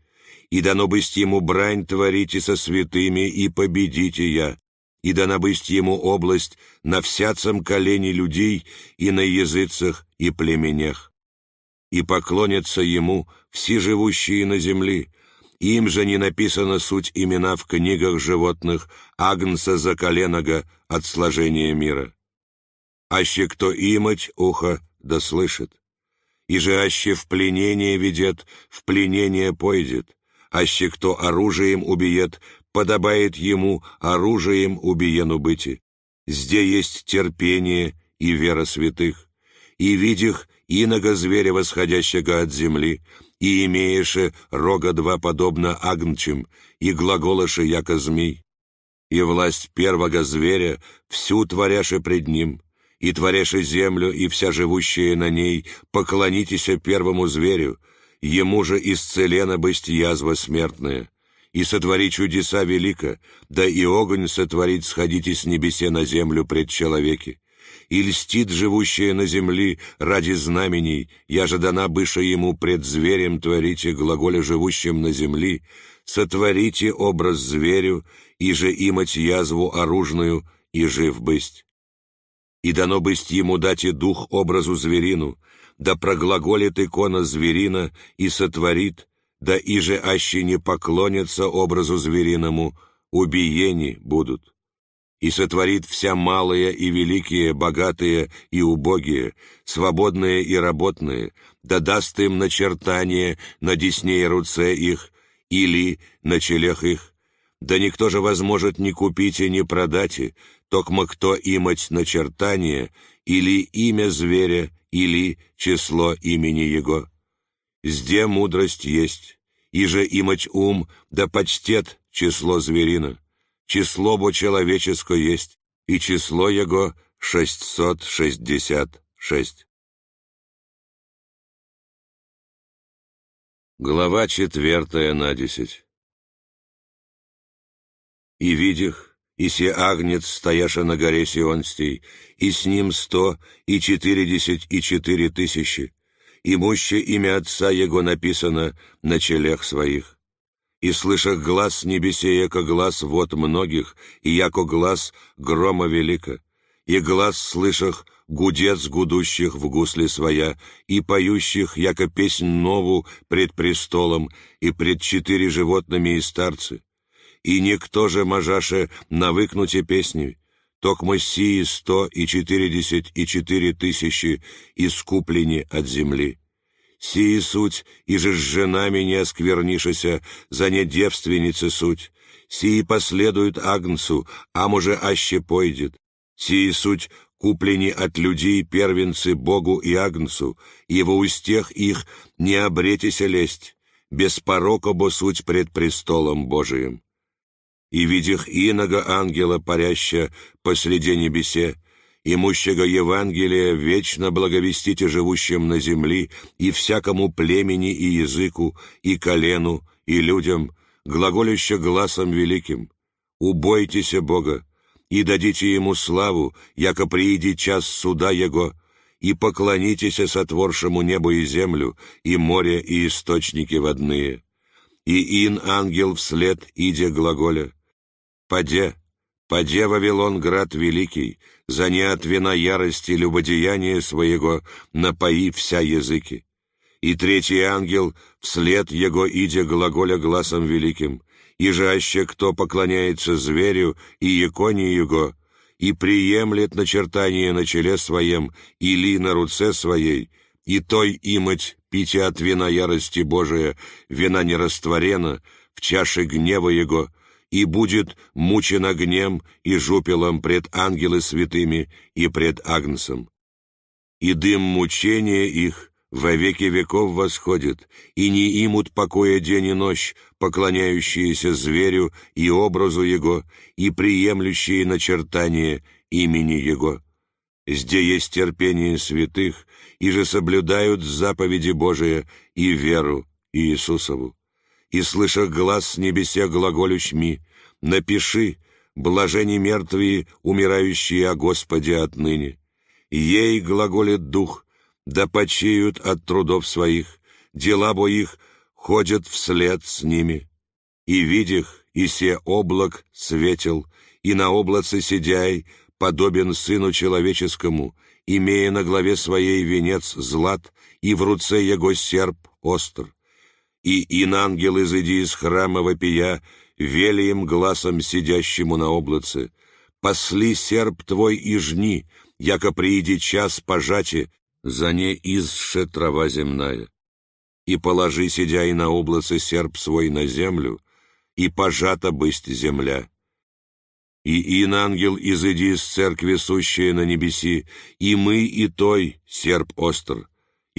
И дано быть ему брань творите со святыми, и победите я. И дана быть ему область на всяцем колене людей и на языцах и племенях. И поклонятся ему все живущие на земле, им же не написано суть имена в книгах животных Агнца за коленога от сложения мира. Аще кто имать ухо да слышит и же аще в пленение ведет, в пленение пойдет, аще кто оружием убиет, подобает ему оружием убиену быти. Зде есть терпение и вера святых, и видях иного зверя, восходящего от земли, и имееше рога два подобно агнчим, и глаголаше яко змей, и власть первого зверя всю творяше пред ним, и творяши землю, и вся живущая на ней, поклонитесь первому зверю, ему же исцелена быть язва смертная, и сотвори чудеса велико, да и огонь сотворить сходите с небесе на землю пред человеки. И льстит живущая на земли ради знамений, я же дана быша ему пред зверем творите глаголя живущим на земли, сотворите образ зверю, и же имать язву оружную, и жив бысть. И дано быть ему дать и дух образу зверину, да проглаголит икона зверина и сотворит, да иже аще не поклонятся образу звериному, убиени будут. И сотворит вся малые и великие, богатые и убогие, свободные и работные, да даст им начертание на десне и руце их, или на челях их, да никто же возможет ни купить и ни продать, токмо кто имать начертание, или имя зверя, или число имени его. Зде мудрость есть, и же имать ум, да почтет число зверина. Число бо человеческое есть, и число его шестьсот шестьдесят шесть. Глава четвертая на десять. И видях, и се агнец, стояша на горе Сионстей, и с ним сто и четыредесять и четыре тысячи, и муще имя Отца Его написано на челях своих. И слышах глаз небесе, яко глаз вот многих, и яко глаз грома велика, и глаз слышах гудец гудущих в гусле своя, и поющих, яко песнь нову пред престолом, и пред четыре животными и старцы, и никто же можаше навыкнуте песни, токмо сии сто и четыредесять и четыре тысячи искуплени от земли. Сии суть, и же с женами не осквернишися, за не девственницы суть, сии последуют агнцу, а може аще пойдет. Сии суть куплени от людей первенцы Богу и Агнцу, и во устех их не обретися лесть, без порока бо суть пред престолом Божиим. И видях иного ангела, паряща посреди небесе, имущего Евангелия вечно благовестите живущим на земли и всякому племени и языку, и колену, и людям, глаголюще гласом великим, «Убойтеся Бога, и дадите Ему славу, яко прииди час суда Его, и поклонитесь сотворшему небо и землю, и море, и источники водные». И ин ангел вслед, идя глаголя, «Паде, паде, Вавилон, град великий, за не от вина ярости любодеяния своего напои вся языки». И третий ангел вслед его, идя глаголя гласом великим, и кто поклоняется зверю и иконе его, и приемлет начертание на челе своем или на руце своей, и той имать пите от вина ярости Божия, вина не растворена, в чаше гнева его, и будет мучен огнем и жупелом пред ангелы святыми и пред Агнцем. И дым мучения их во веки веков восходит, и не имут покоя день и ночь, поклоняющиеся зверю и образу его, и приемлющие начертание имени его. Зде есть терпение святых, и же соблюдают заповеди Божия и веру Иисусову. И, слыша глаз с небесе глаголющми, напиши, блажени мертвые, умирающие о Господе отныне. Ей глаголит Дух, да почиют от трудов своих, дела бо их ходят вслед с ними. И видях, и се облак светил, и на облаце сидяй, подобен Сыну Человеческому, имея на главе своей венец злат, и в руце его серп остр. И ин ангел изыди из храма вопия, вели им глазом сидящему на облаце, «Пасли серп твой и жни, яко прииди час пожати, за не изше трава земная. И положи, сидя и на облаце серп свой на землю, и пожата бысть земля. И ин ангел изыди из церкви сущая на небеси, и мы, и той, серп остр,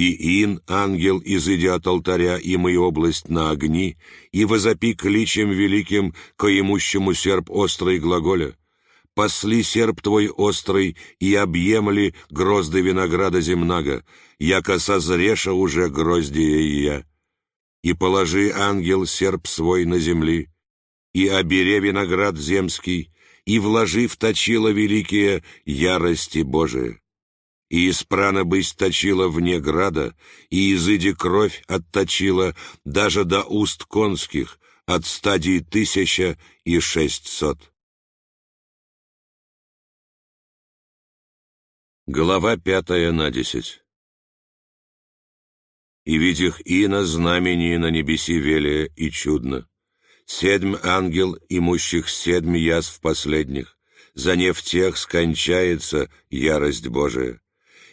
и ин ангел изыди от алтаря, и мы область на огни, и возопи кличем великим, коимущему серп острый глаголя пасли серп твой острый и объемли грозды винограда земнага, яко созреша уже гроздие я. И положи, ангел, серп свой на земли, и обере виноград земский, и вложи в точило великие ярости Божие. И из прана бысть точила вне града, и изыди кровь отточила даже до уст конских, от стадии тысяча и шестьсот. Глава пятая на десять. «И видях и на знамени на небеси велия и чудно. Седьм ангел, имущих седьм язв последних, за не в тех скончается ярость Божия.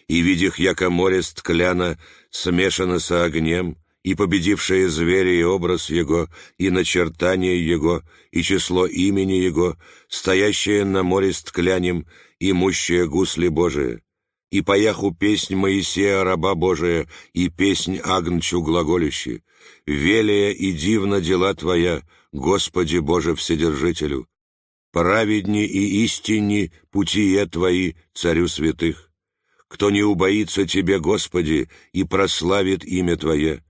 И видях, яко море сткляно, смешано со огнем, и победившее зверя и образ его, и начертание его, и число имени его, стоящее на море стклянем, имущее гусли Божие, и пояху песнь Моисея, раба Божия, и песнь Агнчу глаголющи, велия и дивно дела Твоя, Господи Боже Вседержителю, праведни и истинни путие Твои, Царю святых. Кто не убоится Тебе, Господи, и прославит имя Твое,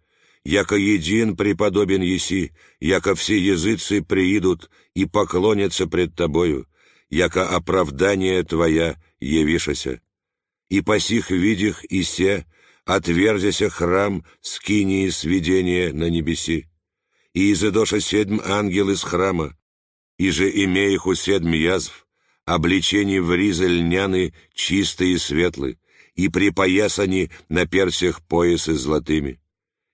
яко един преподобен еси, яко все языцы приидут и поклонятся пред Тобою, яко оправдание Твоя явишася. И по сих видях и се, отверзяся храм скинии сведения на небеси. И изыдоша седм ангел из храма, и же имеиху седм язв, обличени в ризы льняны чистые и светлы, и припоясани на персях поясы золотыми.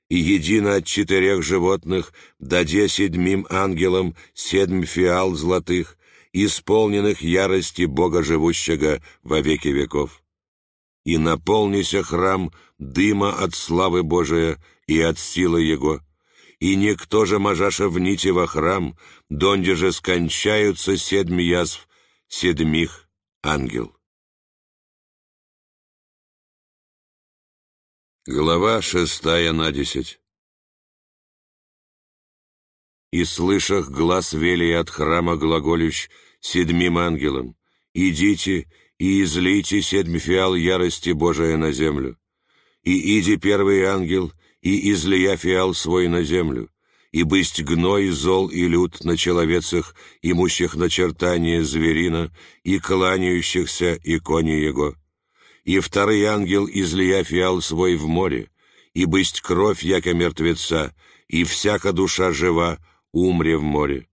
И едино от четырех животных даде седьмим ангелам седм фиал золотых, исполненных ярости Бога живущего во веки веков и наполнися храм дыма от славы Божия и от силы Его, и никто же можаша вните во храм, донде же скончаются седми язв седмих ангел. Глава шестая на десять. «И слышах глаз велий от храма глаголющ седьмим ангелам, идите и излейте седьми фиал ярости Божия на землю. И иди первый ангел, и излия фиал свой на землю, и бысть гной, зол и люд на человецах, имущих начертание зверина, и кланяющихся иконе его» и второй ангел излия фиал свой в море, и бысть кровь, яко мертвеца, и всяка душа жива, умре в море.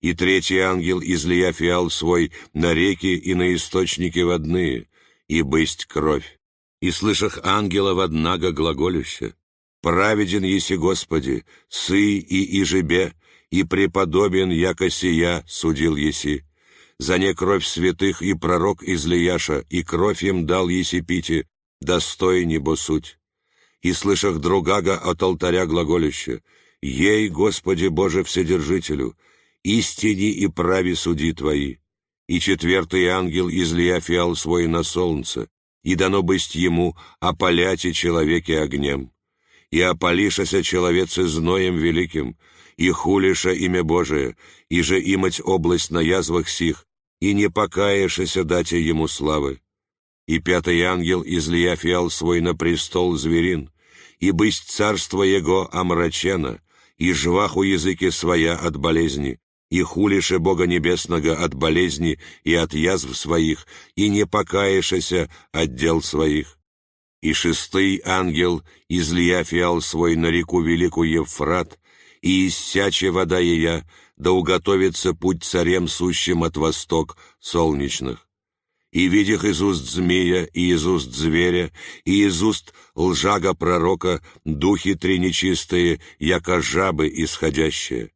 И третий ангел излия фиал свой на реки и на источники водные, и бысть кровь. И слышах ангела однаго глаголюща, «Праведен еси Господи, сы и ижебе, и преподобен, яко сия, судил еси, за не кровь святых и пророк излияша, и кровь им дал Есипите, достой небо суть. И слышах другага от алтаря глаголюще, «Ей, Господи Боже Вседержителю, истине и праве суди Твои». И четвертый ангел излия фиал свой на солнце, и дано быть ему опаляти человеке огнем. И опалишася человеце зноем великим, и хулиша имя Божие, и же имать область на язвах сих, и не покаешься дате ему славы. И пятый ангел излия фиал свой на престол зверин, и бысть царство его омрачено, и жваху языки своя от болезни, и хулише Бога Небесного от болезни и от язв своих, и не покаешься от дел своих. И шестый ангел излия фиал свой на реку великую Евфрат, и иссяче вода ея, да уготовится путь царем сущим от восток солнечных. И видях из уст змея, и из уст зверя, и из уст лжага пророка духи три нечистые, яко жабы исходящие.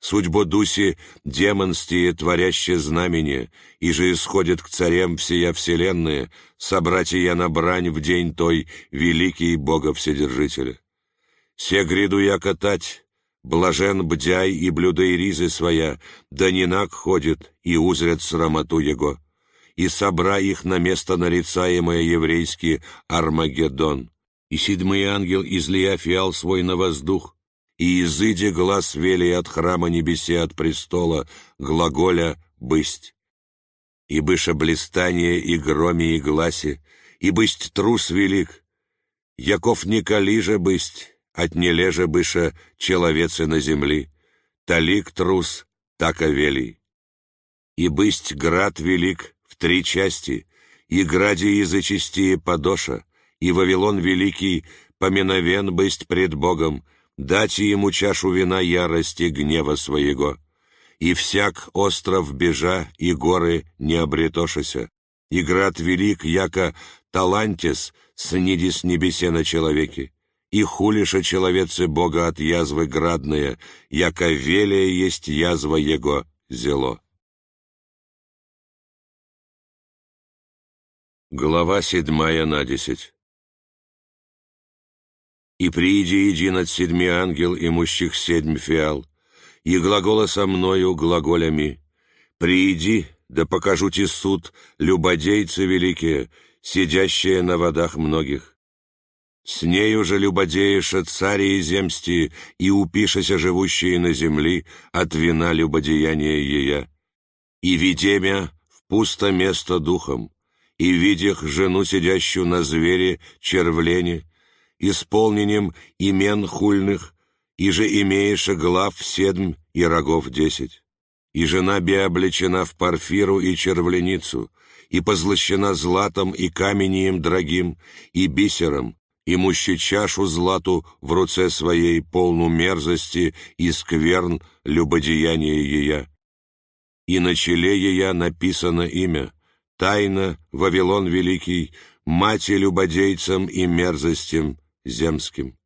Судьбу дуси демонстие творящее знамение, и же исходит к царям всея вселенная, собрать я на брань в день той великий Бога Вседержителя. Се гряду я катать, Блажен бдяй и блюдай ризы своя, да не наг ходит, и узрят срамоту его. И собра их на место нарицаемое еврейский Армагеддон. И седьмой ангел излия фиал свой на воздух, и изыди глаз вели от храма небесе от престола, глаголя «бысть». И быша блистание и громе и гласе, и бысть трус велик, Яков Николи же бысть, от нележа быша человецы на земли, талик трус, так овелий. И бысть град велик в три части, и гради язычистие подоша, и Вавилон великий поминовен бысть пред Богом, дайте ему чашу вина ярости гнева своего. И всяк остров бежа, и горы не обретошися, и град велик, яко талантис, снидис небесе на человеке и хулиша человецы Бога от язвы градные, яко велия есть язва Его зело. Глава седьмая на десять. «И прииди един от седьми ангел, имущих седьм фиал, и глагола со мною глаголями, прииди, да покажу тебе суд, любодейцы великие, сидящие на водах многих, с нею же любодееша цари и земсти, и упишася живущие на земли от вина любодеяния ея. И видемя в пусто место духом, и видях жену, сидящую на звере, червлене, исполнением имен хульных, и же имееша глав седм и рогов десять. И жена би облечена в парфиру и червленицу, и позлощена златом и каменем дорогим, и бисером, имущий чашу злату в руце своей полну мерзости и скверн любодеяния ея. И на челе ея написано имя, тайна Вавилон Великий, мати любодейцам и мерзостям земским.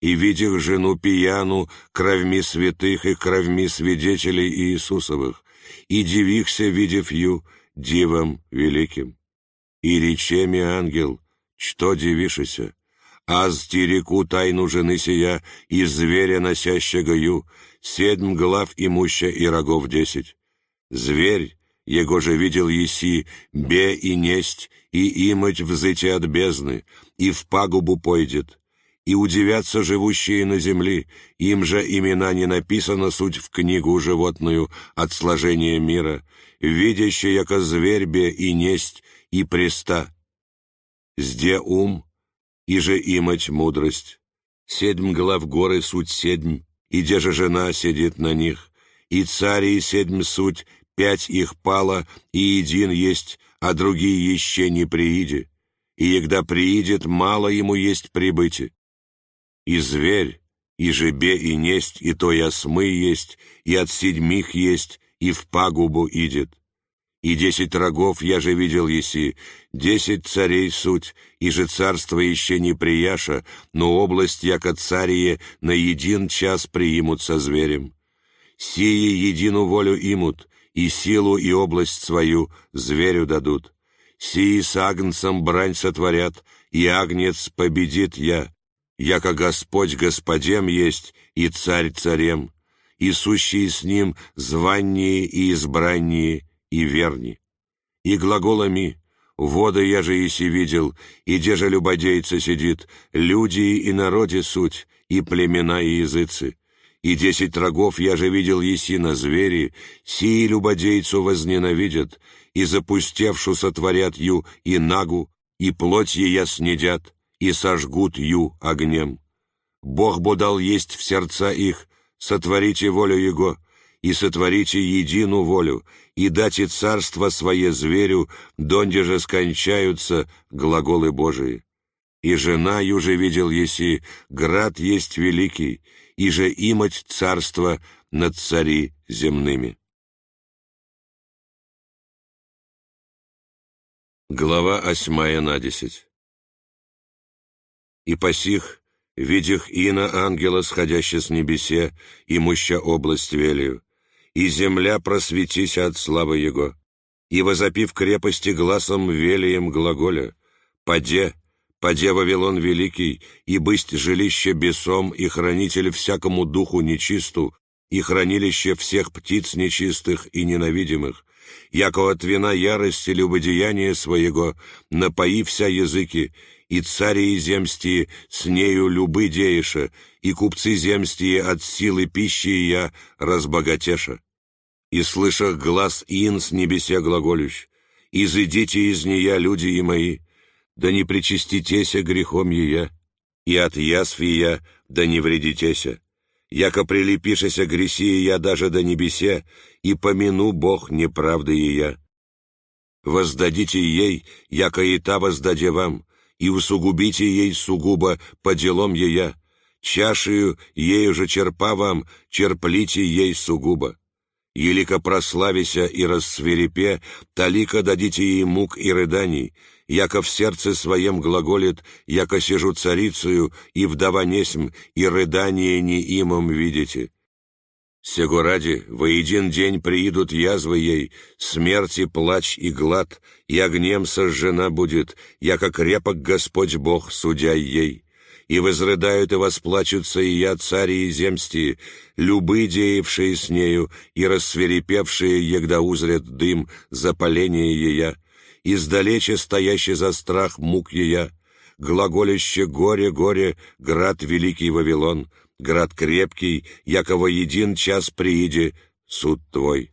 И видях жену пияну кровьми святых и кровьми свидетелей Иисусовых, и дивихся, видев ю, дивом великим. И речеми ангел, что дивишься? Аз реку тайну жены сия, и зверя носящего ю, седм глав имуща и рогов десять. Зверь, его же видел еси, бе и несть, и имать взыти от бездны, и в пагубу пойдет, и удивятся живущие на земли, им же имена не написано суть в книгу животную от сложения мира, видящий, яко зверь бе и несть, и преста. Зде ум, и же имать мудрость. Седьм глав горы суть седьм, и где же жена сидит на них, и цари седьм суть, пять их пало, и един есть, а другие еще не прииди, и егда приидет, мало ему есть прибытие. И зверь, и жебе, и несть, и то ясмы есть, и от седьмих есть, и в пагубу идет. И десять рогов я же видел еси, десять царей суть, и же царство еще не прияша, но область, яко царие, на един час приимут со зверем. Сие едину волю имут, и силу и область свою зверю дадут. Сии с агнцем брань сотворят, и агнец победит я, яко Господь Господем есть и Царь Царем, и сущие с Ним званние и избранние и верни. И глаголами «Воды я же иси видел, и где же любодейца сидит, люди и народе суть, и племена и языцы, и десять рогов я же видел еси на звери, сии любодейцу возненавидят, и запустевшу сотворят ю и нагу, и плоть ея снедят, и сожгут ю огнем. Бог бо дал есть в сердца их, сотворите волю Его, и сотворите едину волю, и дайте царство свое зверю, донде же скончаются глаголы Божии. И жена юже видел еси, град есть великий, и же имать царство над цари земными. Глава осьмая на десять. И посих, видях ина ангела, сходящего с небесе, имуща область велию, и земля просветися от славы его, и возопив крепости глазом велием глаголя, «Паде, Поде Вавилон Великий, и бысть жилище бесом, и хранитель всякому духу нечисту, и хранилище всех птиц нечистых и ненавидимых, яко от вина ярости любодеяния своего напои вся языки, и цари земстии с нею любы дееша, и купцы земстии от силы пищи я разбогатеша. И слышах глаз ин с небесе глаголющ, «Изыдите из нея, люди и мои, да не причаститеся грехом ея, и от язв ея, да не вредитеся. Яко прилепишеся греси я даже до небесе, и помяну Бог неправды ея. Воздадите ей, яко и та воздаде вам, и усугубите ей сугубо по делам ея, чашею ею же черпа вам, черплите ей сугубо. Елико прославися и рассверепе, талика дадите ей мук и рыданий, яко в сердце своем глаголит, яко сижу царицею, и вдова несмь, и рыдание не имом видите. Сего ради во един день приидут язвы ей, смерти плач и глад, и огнем сожжена будет, яко крепок Господь Бог, судя ей и возрыдают и восплачутся и я, цари и земсти, любы, деявшие с нею, и рассверепевшие, егда узрят дым, запаление ея, издалече стоящий за страх мук ея, глаголище горе-горе, град великий Вавилон, град крепкий, якого един час прииде, суд твой.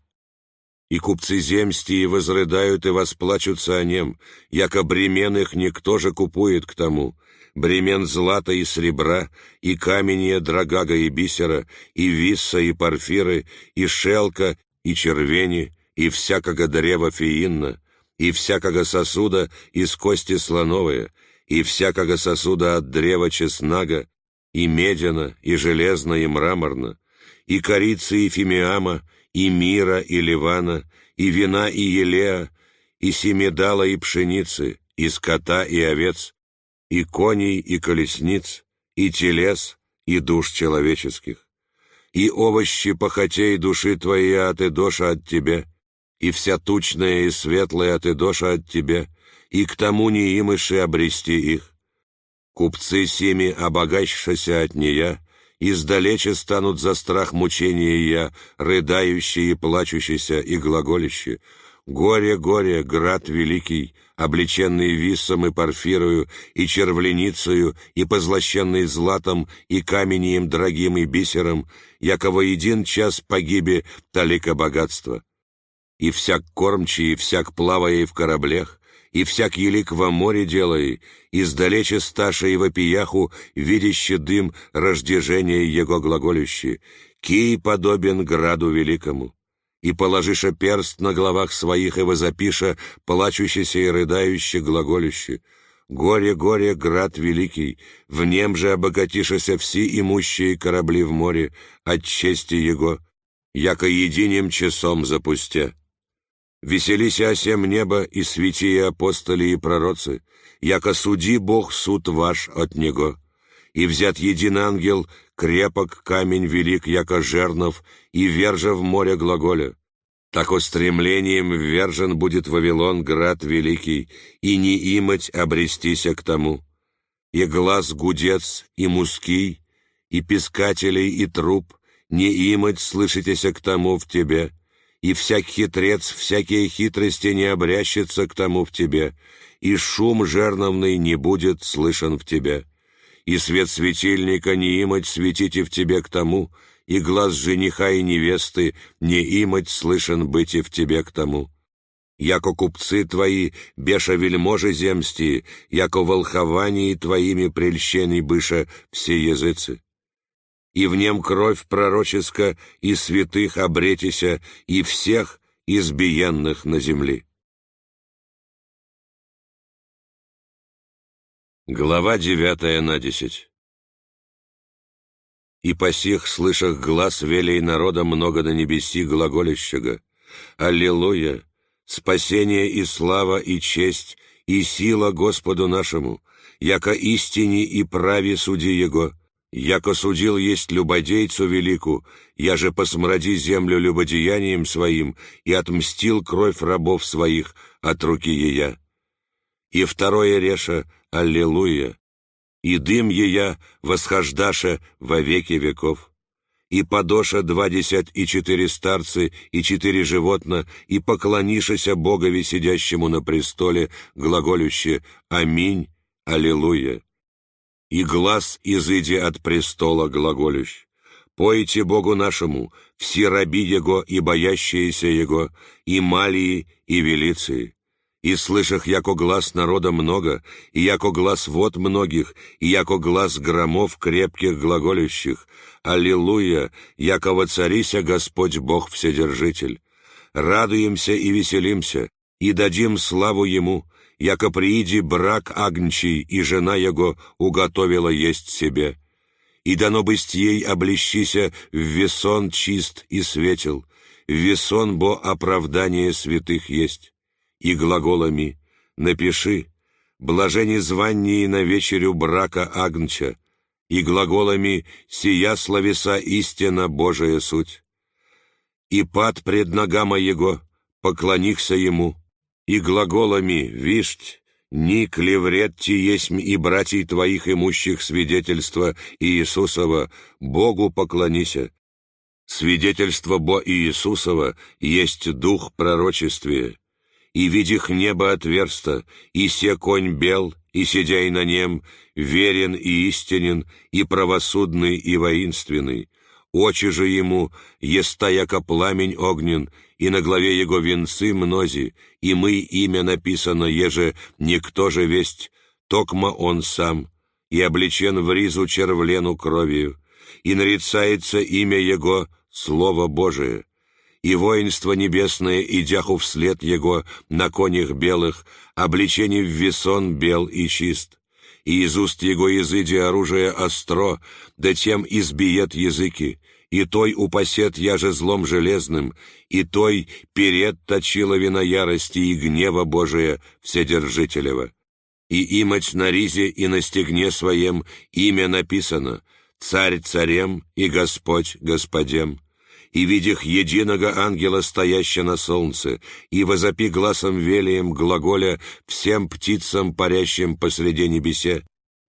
И купцы земстии возрыдают и восплачутся о нем, яко бремен их никто же купует к тому, бремен злата и сребра, и каменья драгага и бисера, и висса и парфиры, и шелка, и червени, и всякого древа фиинна, и всякого сосуда из кости слоновые, и всякого сосуда от древа чеснага, и медяна, и железно, и мраморно, и корицы, и фимиама, и мира, и ливана, и вина, и елеа, и семидала, и пшеницы, и скота, и овец, и коней, и колесниц, и телес, и душ человеческих, и овощи похотей души твоей от Эдоша от тебя, и вся тучная и светлая от Эдоша от тебя, и к тому не имыши обрести их. Купцы семи, обогащшися от нея, издалече станут за страх мучения я, рыдающие и плачущиеся и глаголище, Горе, горе, град великий, облеченный висом и порфирою, и червленицею, и позлощенный златом, и каменем дорогим и бисером, яково един час погибе талика богатства. И всяк кормчий, и всяк плавая в кораблях, и всяк елик во море делай, издалече сташа и вопияху, видящий дым рождежения его глаголющий, кий подобен граду великому и положиша перст на головах своих, и возопиша, плачущийся и рыдающий, глаголющий. Горе, горе, град великий, в нем же обогатишися все имущие корабли в море от чести его, яко единим часом запустя. Веселися осем небо и святие апостоли и пророцы, яко суди Бог суд ваш от него. И взят един ангел, крепок камень велик, яко жернов, и вержа в море глаголя. Так устремлением ввержен будет Вавилон, град великий, и не имать обрестися к тому. И глаз гудец, и муский, и пискателей, и труп, не имать слышитеся к тому в тебе, и всяк хитрец всякие хитрости не обрящется к тому в тебе, и шум жерновный не будет слышен в тебе, и свет светильника не имать светите в тебе к тому, и глаз жениха и невесты не имать слышен быть и в тебе к тому. Яко купцы твои, беша вельможи земсти, яко волховании твоими прельщений быша все языцы. И в нем кровь пророческа и святых обретися, и всех избиенных на земле. Глава девятая на десять. И по сих слышах глаз велей народа много на небеси глаголящего. Аллилуйя! Спасение и слава и честь и сила Господу нашему, яко истине и праве суди Его, яко судил есть любодейцу велику, я же посмради землю любодеянием своим и отмстил кровь рабов своих от руки ея. И второе реша, Аллилуйя! и дым ея восхождаше во веки веков. И подоша двадцать и четыре старцы, и четыре животна, и поклонишися Богови, сидящему на престоле, глаголюще «Аминь, Аллилуйя». И глаз изыди от престола глаголющ. Пойте Богу нашему, все раби Его и боящиеся Его, и малии, и велиции и слышах, яко глаз народа много, и яко глаз вод многих, и яко глаз громов крепких глаголющих. Аллилуйя, яко воцарися Господь Бог Вседержитель. Радуемся и веселимся, и дадим славу Ему, яко прииди брак агнчий, и жена Его уготовила есть себе. И дано быть ей облещися в весон чист и светел, в весон бо оправдание святых есть и глаголами «напиши», «блажени званнии на вечерю брака Агнча», и глаголами «сия словеса истина Божия суть». И пад пред нога моего, поклонихся ему, и глаголами «вишть», «ни клеврет ти есмь и братьей твоих имущих свидетельства Иисусова, Богу поклонися». Свидетельство Бо Иисусова есть дух пророчествия и видих небо отверсто, и се конь бел, и сидяй на нем, верен и истинен, и правосудный, и воинственный. Очи же ему, еста яко пламень огнен, и на главе его венцы мнози, и мы имя написано, еже никто же весть, токма он сам, и облечен в ризу червлену кровью, и нарицается имя его Слово Божие, и воинство небесное, идяху вслед его на конях белых, облечение в весон бел и чист. И из уст его языди оружие остро, да тем избиет языки, и той упасет я же злом железным, и той перед точила вина ярости и гнева Божия Вседержителева. И имать на ризе и на стегне своем имя написано, «Царь царем и Господь господем» и видях единого ангела, стоящего на солнце, и возопи глазом велием глаголя всем птицам, парящим посреди небесе,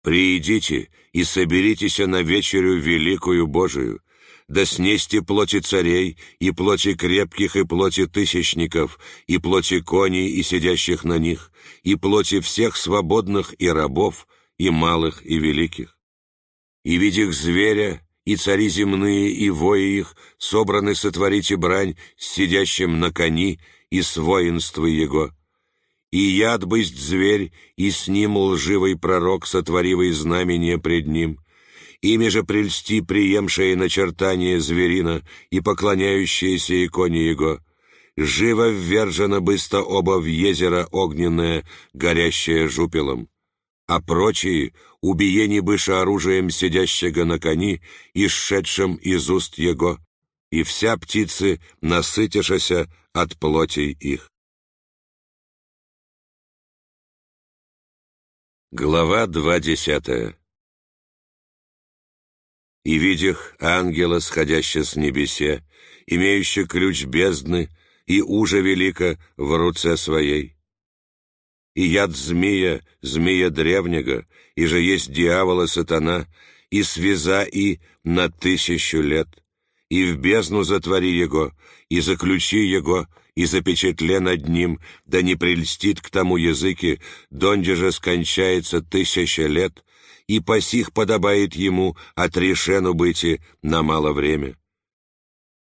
«Приидите и соберитесь на вечерю великую Божию, да снести плоти царей, и плоти крепких, и плоти тысячников, и плоти коней, и сидящих на них, и плоти всех свободных и рабов, и малых, и великих. И видях зверя, и цари земные, и вои их, собраны сотворите брань с сидящим на кони и с воинства его. И яд бысть зверь, и с ним лживый пророк, сотворивый знамение пред ним, Ими же прельсти приемшие начертание зверина и поклоняющиеся иконе его. Живо ввержено бысто оба в езеро огненное, горящее жупелом. А прочие — убиени быше оружием сидящего на кони и шедшим из уст его, и вся птицы, насытишася от плоти их. Глава два десятая и видях ангела, сходящего с небесе, имеющий ключ бездны и уже велика в руце своей. И яд змея, змея древнего, и же есть дьявола сатана, и связа и на тысячу лет, и в бездну затвори его, и заключи его, и запечатле над ним, да не прельстит к тому языке, донде же скончается тысяча лет, и посих подобает ему отрешену быти на мало время.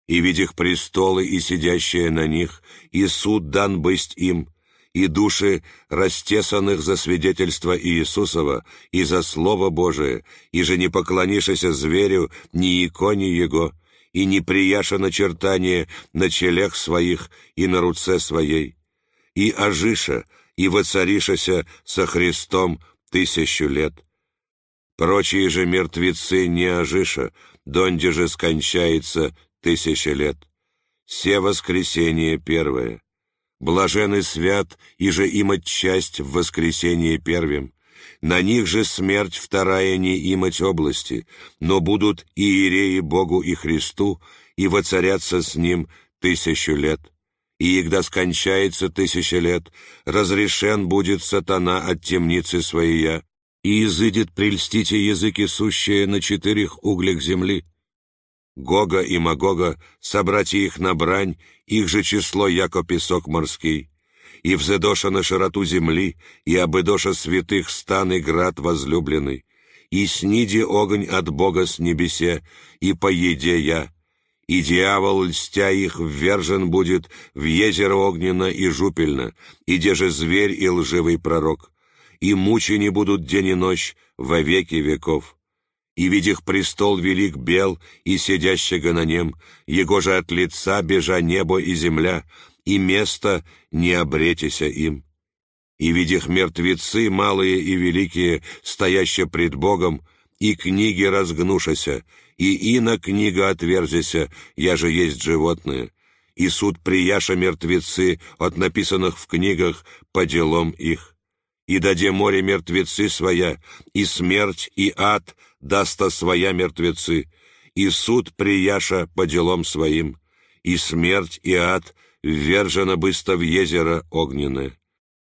И видях престолы и сидящие на них, и суд дан бысть им, и души растесанных за свидетельство Иисусова и за Слово Божие, и же не поклонишься зверю, ни иконе его, и не прияша начертание на челях своих и на руце своей, и ожиша, и воцаришася со Христом тысячу лет Прочие же мертвецы не ожиша, донде же скончается тысяча лет. Все воскресение первое. Блаженный свят, и же имать часть в воскресении первым. На них же смерть вторая не имать области, но будут и иереи Богу и Христу, и воцарятся с Ним тысячу лет. И когда скончается тысяча лет, разрешен будет сатана от темницы своей, и изыдет прельстите языки сущие на четырех углях земли. Гога и Магога, собрать их на брань, их же число, яко песок морский. И взедоша на широту земли, и обыдоша святых стан и град возлюбленный. И сниди огонь от Бога с небесе, и поеде я. И дьявол, льстя их, ввержен будет в езеро огненно и жупельно, и где же зверь и лживый пророк и мучени будут день и ночь во веки веков. И видях престол велик бел и сидящего на нем, его же от лица бежа небо и земля, и место не обретися им. И видях мертвецы малые и великие, стоящие пред Богом, и книги разгнушася, и ино книга отверзися, я же есть животное, и суд прияша мертвецы от написанных в книгах по делам их и даде море мертвецы своя, и смерть, и ад даста своя мертвецы, и суд прияша по делам своим, и смерть, и ад ввержена бысто в езеро огненное.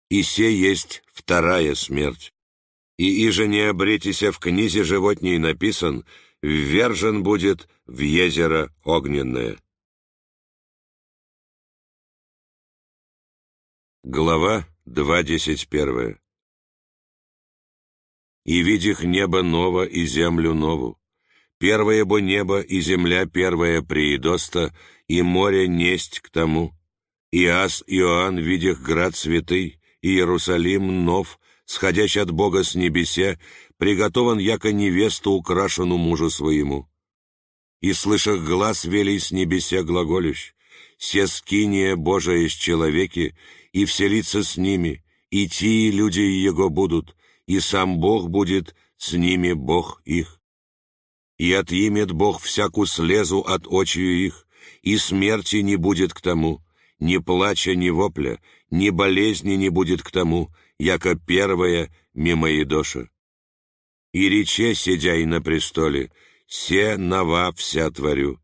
И се есть вторая смерть. И иже не обретися в книзе животней написан, ввержен будет в езеро огненное. Глава 21 и видих небо ново и землю нову. Первое бо небо и земля первая приидоста, и море несть к тому. И ас Иоанн, видях град святый, и Иерусалим нов, сходящий от Бога с небесе, приготован яко невесту украшену мужу своему. И слышах глаз велей с небесе глаголющ, «Се скиния Божия с человеки, и вселиться с ними, и ти люди его будут, и сам Бог будет с ними Бог их. И отъимет Бог всякую слезу от очию их, и смерти не будет к тому, ни плача, ни вопля, ни болезни не будет к тому, яко первая мимо едоша. И рече, сидя и на престоле, «Се нова вся творю»,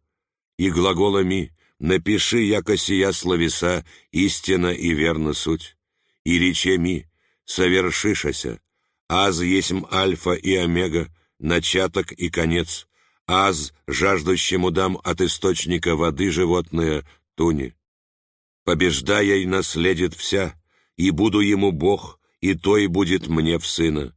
и глаголами «Напиши, яко сия словеса, истина и верна суть», и рече ми «Совершишася», Аз есмь альфа и омега, начаток и конец, аз жаждущему дам от источника воды животное туни. Побеждая и наследит вся, и буду ему Бог, и то и будет мне в сына.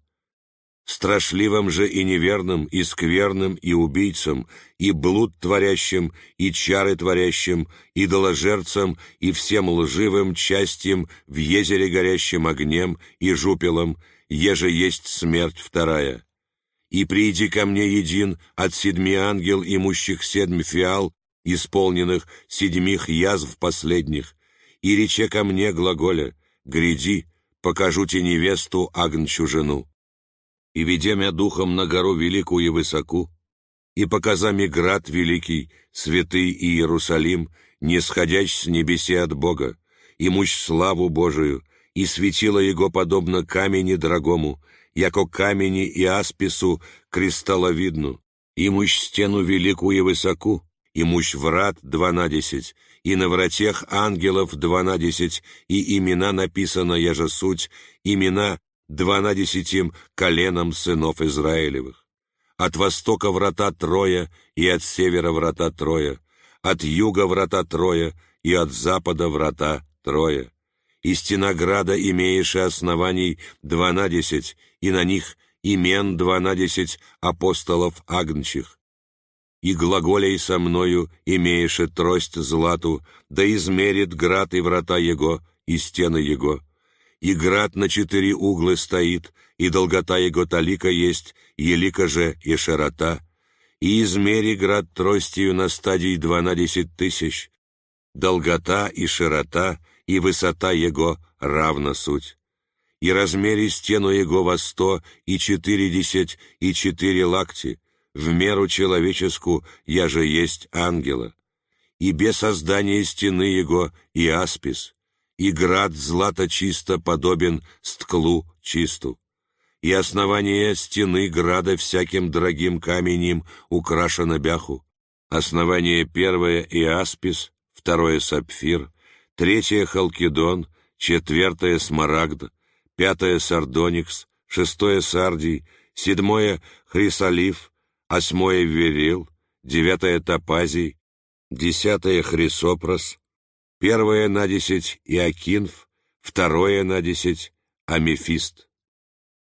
Страшливым же и неверным, и скверным, и убийцам, и блуд творящим, и чары творящим, и доложерцам, и всем лживым частям в езере горящим огнем и жупелом, еже есть смерть вторая. И приди ко мне един от седьми ангел, имущих седмь фиал, исполненных седьмих язв последних, и рече ко мне глаголя, гряди, покажу тебе невесту агнчу жену и ведемя духом на гору великую и высоку, и показами град великий, святый Иерусалим, не сходящ с небесе от Бога, и мущ славу Божию, и светило его подобно камени дорогому, яко камени и аспису кристалловидну, и мущ стену великую и высоку, и мущ врат дванадесять, и на вратех ангелов дванадесять, и имена написано, я же суть, имена дванадесятим коленам сынов Израилевых. От востока врата Троя, и от севера врата Троя, от юга врата Троя, и от запада врата Троя. И стенограда имеешь оснований дванадесять, и на них имен дванадесять апостолов агнчих. И глаголей со мною имеешь трость злату, да измерит град и врата его, и стены его. И град на четыре углы стоит, и долгота его талика есть, елика же и широта, и измери град тростью на стадии дванадесять тысяч, долгота и широта, и высота его равна суть. И размери стену его во сто и четыредесять и четыре лакти, в меру человеческую я же есть ангела. И без создания стены его и аспис, и град злато чисто подобен стклу чисту, и основание стены града всяким дорогим каменем украшено бяху, основание первое и аспис, второе сапфир, третье халкидон, четвертое смарагд, пятое сардоникс, шестое сардий, седьмое хрисолив, восьмое верил, девятое топазий, десятое хрисопрос, Первое на десять Иокинф, второе на десять Амефист.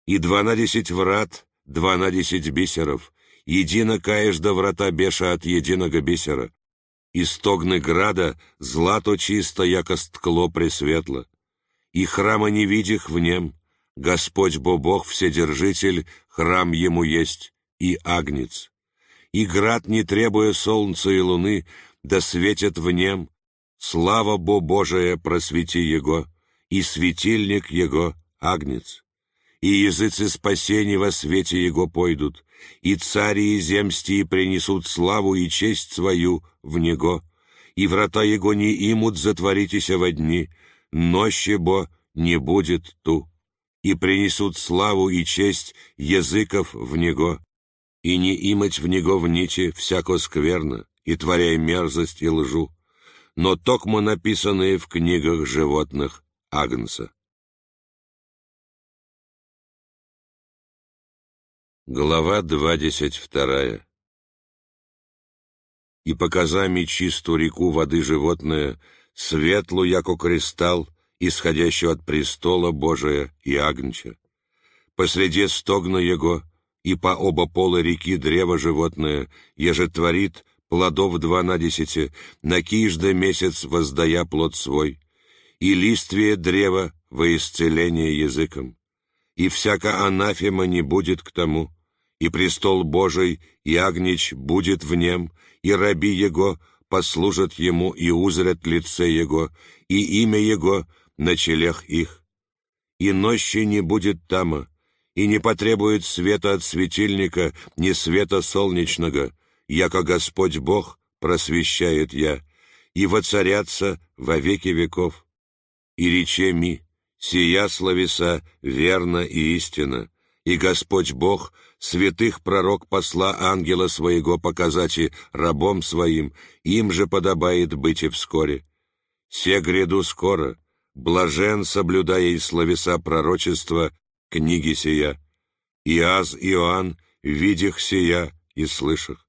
И два на десять врат, два на десять бисеров, едино каешь до врата беша от единого бисера. И стогны града злато чисто, яко сткло пресветло. И храма не видих в нем, Господь бо Бог Вседержитель, храм ему есть, и агнец. И град, не требуя солнца и луны, да светят в нем, Слава Бо Божия просвети Его, и светильник Его — агнец. И языцы спасения во свете Его пойдут, и цари и земстии принесут славу и честь свою в Него, и врата Его не имут затворитеся во дни, нощи бо не будет ту, и принесут славу и честь языков в Него, и не имать в Него в нити всяко скверно, и творяй мерзость и лжу, но токмо написанные в книгах животных Агнца. Глава 22 и показами чисту реку воды животное, светлую яко кристалл, исходящую от престола Божия и Агнча. Посреди стогна его, и по оба пола реки древо животное, еже творит плодов два на десяти, на кижда месяц воздая плод свой, и листвие древа во исцеление языком. И всяка анафема не будет к тому, и престол Божий и Агнич будет в нем, и раби его послужат ему и узрят лице его, и имя его на челях их. И нощи не будет тама, и не потребует света от светильника, ни света солнечного, яко Господь Бог просвещает я, и воцарятся во веки веков. И рече ми, сия словеса верно и истина, и Господь Бог, святых пророк посла ангела своего показати рабом своим, им же подобает быть и вскоре. Се гряду скоро, блажен, соблюдая и словеса пророчества, книги сия. Иаз Иоанн, видях сия и слышах.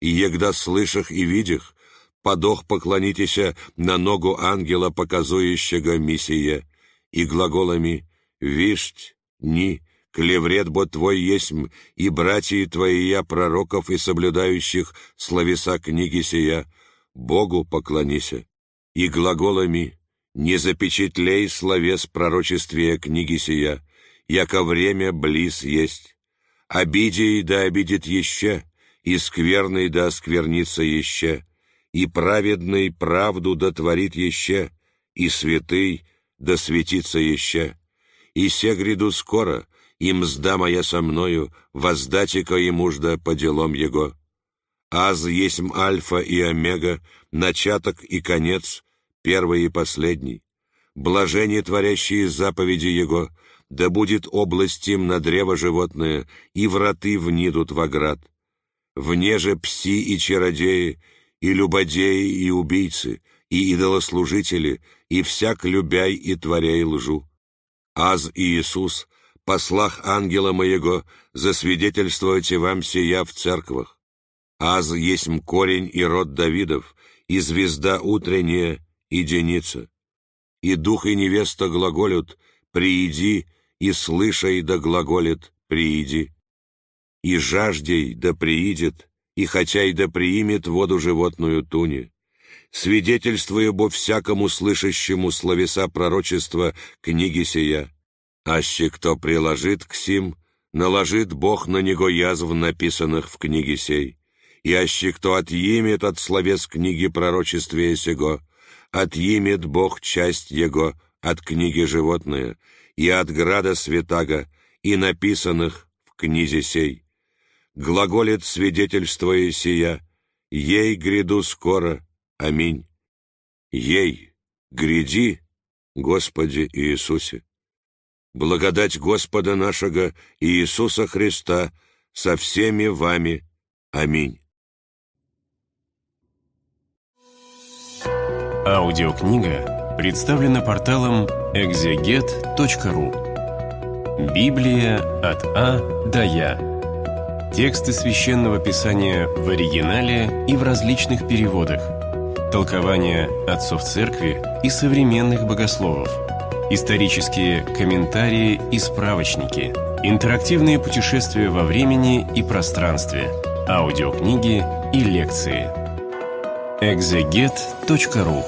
И егда слышах и видях, подох поклонитеся на ногу ангела, показующего миссия, и глаголами «Вишть, ни, клеврет бо твой есмь, и братья твои я, пророков и соблюдающих словеса книги сия, Богу поклонися». И глаголами «Не запечатлей словес пророчествия книги сия, яко время близ есть. Обидей да обидит еще, и скверный да осквернится еще, и праведный правду дотворит еще, и святый да светится еще. И се гряду скоро, и мзда моя со мною, воздати-ка и мужда по делам его. Аз есть альфа и омега, начаток и конец, первый и последний. Блажение, творящие заповеди его, да будет область им на древо животное, и враты внидут в оград. Вне же пси и чародеи, и любодеи, и убийцы, и идолослужители, и всяк любяй и творяй лжу. Аз и Иисус, послах ангела моего, засвидетельствуйте вам сия в церквах. Аз есть корень и род Давидов, и звезда утренняя, и деница. И дух и невеста глаголют, прииди, и слышай да глаголит «прииди». И жаждей да приидет, и хотя и да приимет воду животную туне, свидетельствуя бо всякому слышащему словеса пророчества книги сия. Аще кто приложит к сим, наложит Бог на него язв, написанных в книге сей. И аще кто отъимет от словес книги пророчествия сего, отъимет Бог часть его от книги животное, и от града святаго, и написанных в книзе сей. Глаголит свидетельствуя сия, «Ей гряду скоро, аминь». Ей, гряди, Господи Иисусе. Благодать Господа нашего Иисуса Христа со всеми вами. Аминь. Аудиокнига представлена порталом экзегет.ру. Библия от А до Я. Тексты священного писания в оригинале и в различных переводах. Толкования отцов церкви и современных богословов. Исторические комментарии и справочники. Интерактивные путешествия во времени и пространстве. Аудиокниги и лекции. Экзегет.ру.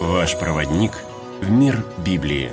Ваш проводник – в мир Библии.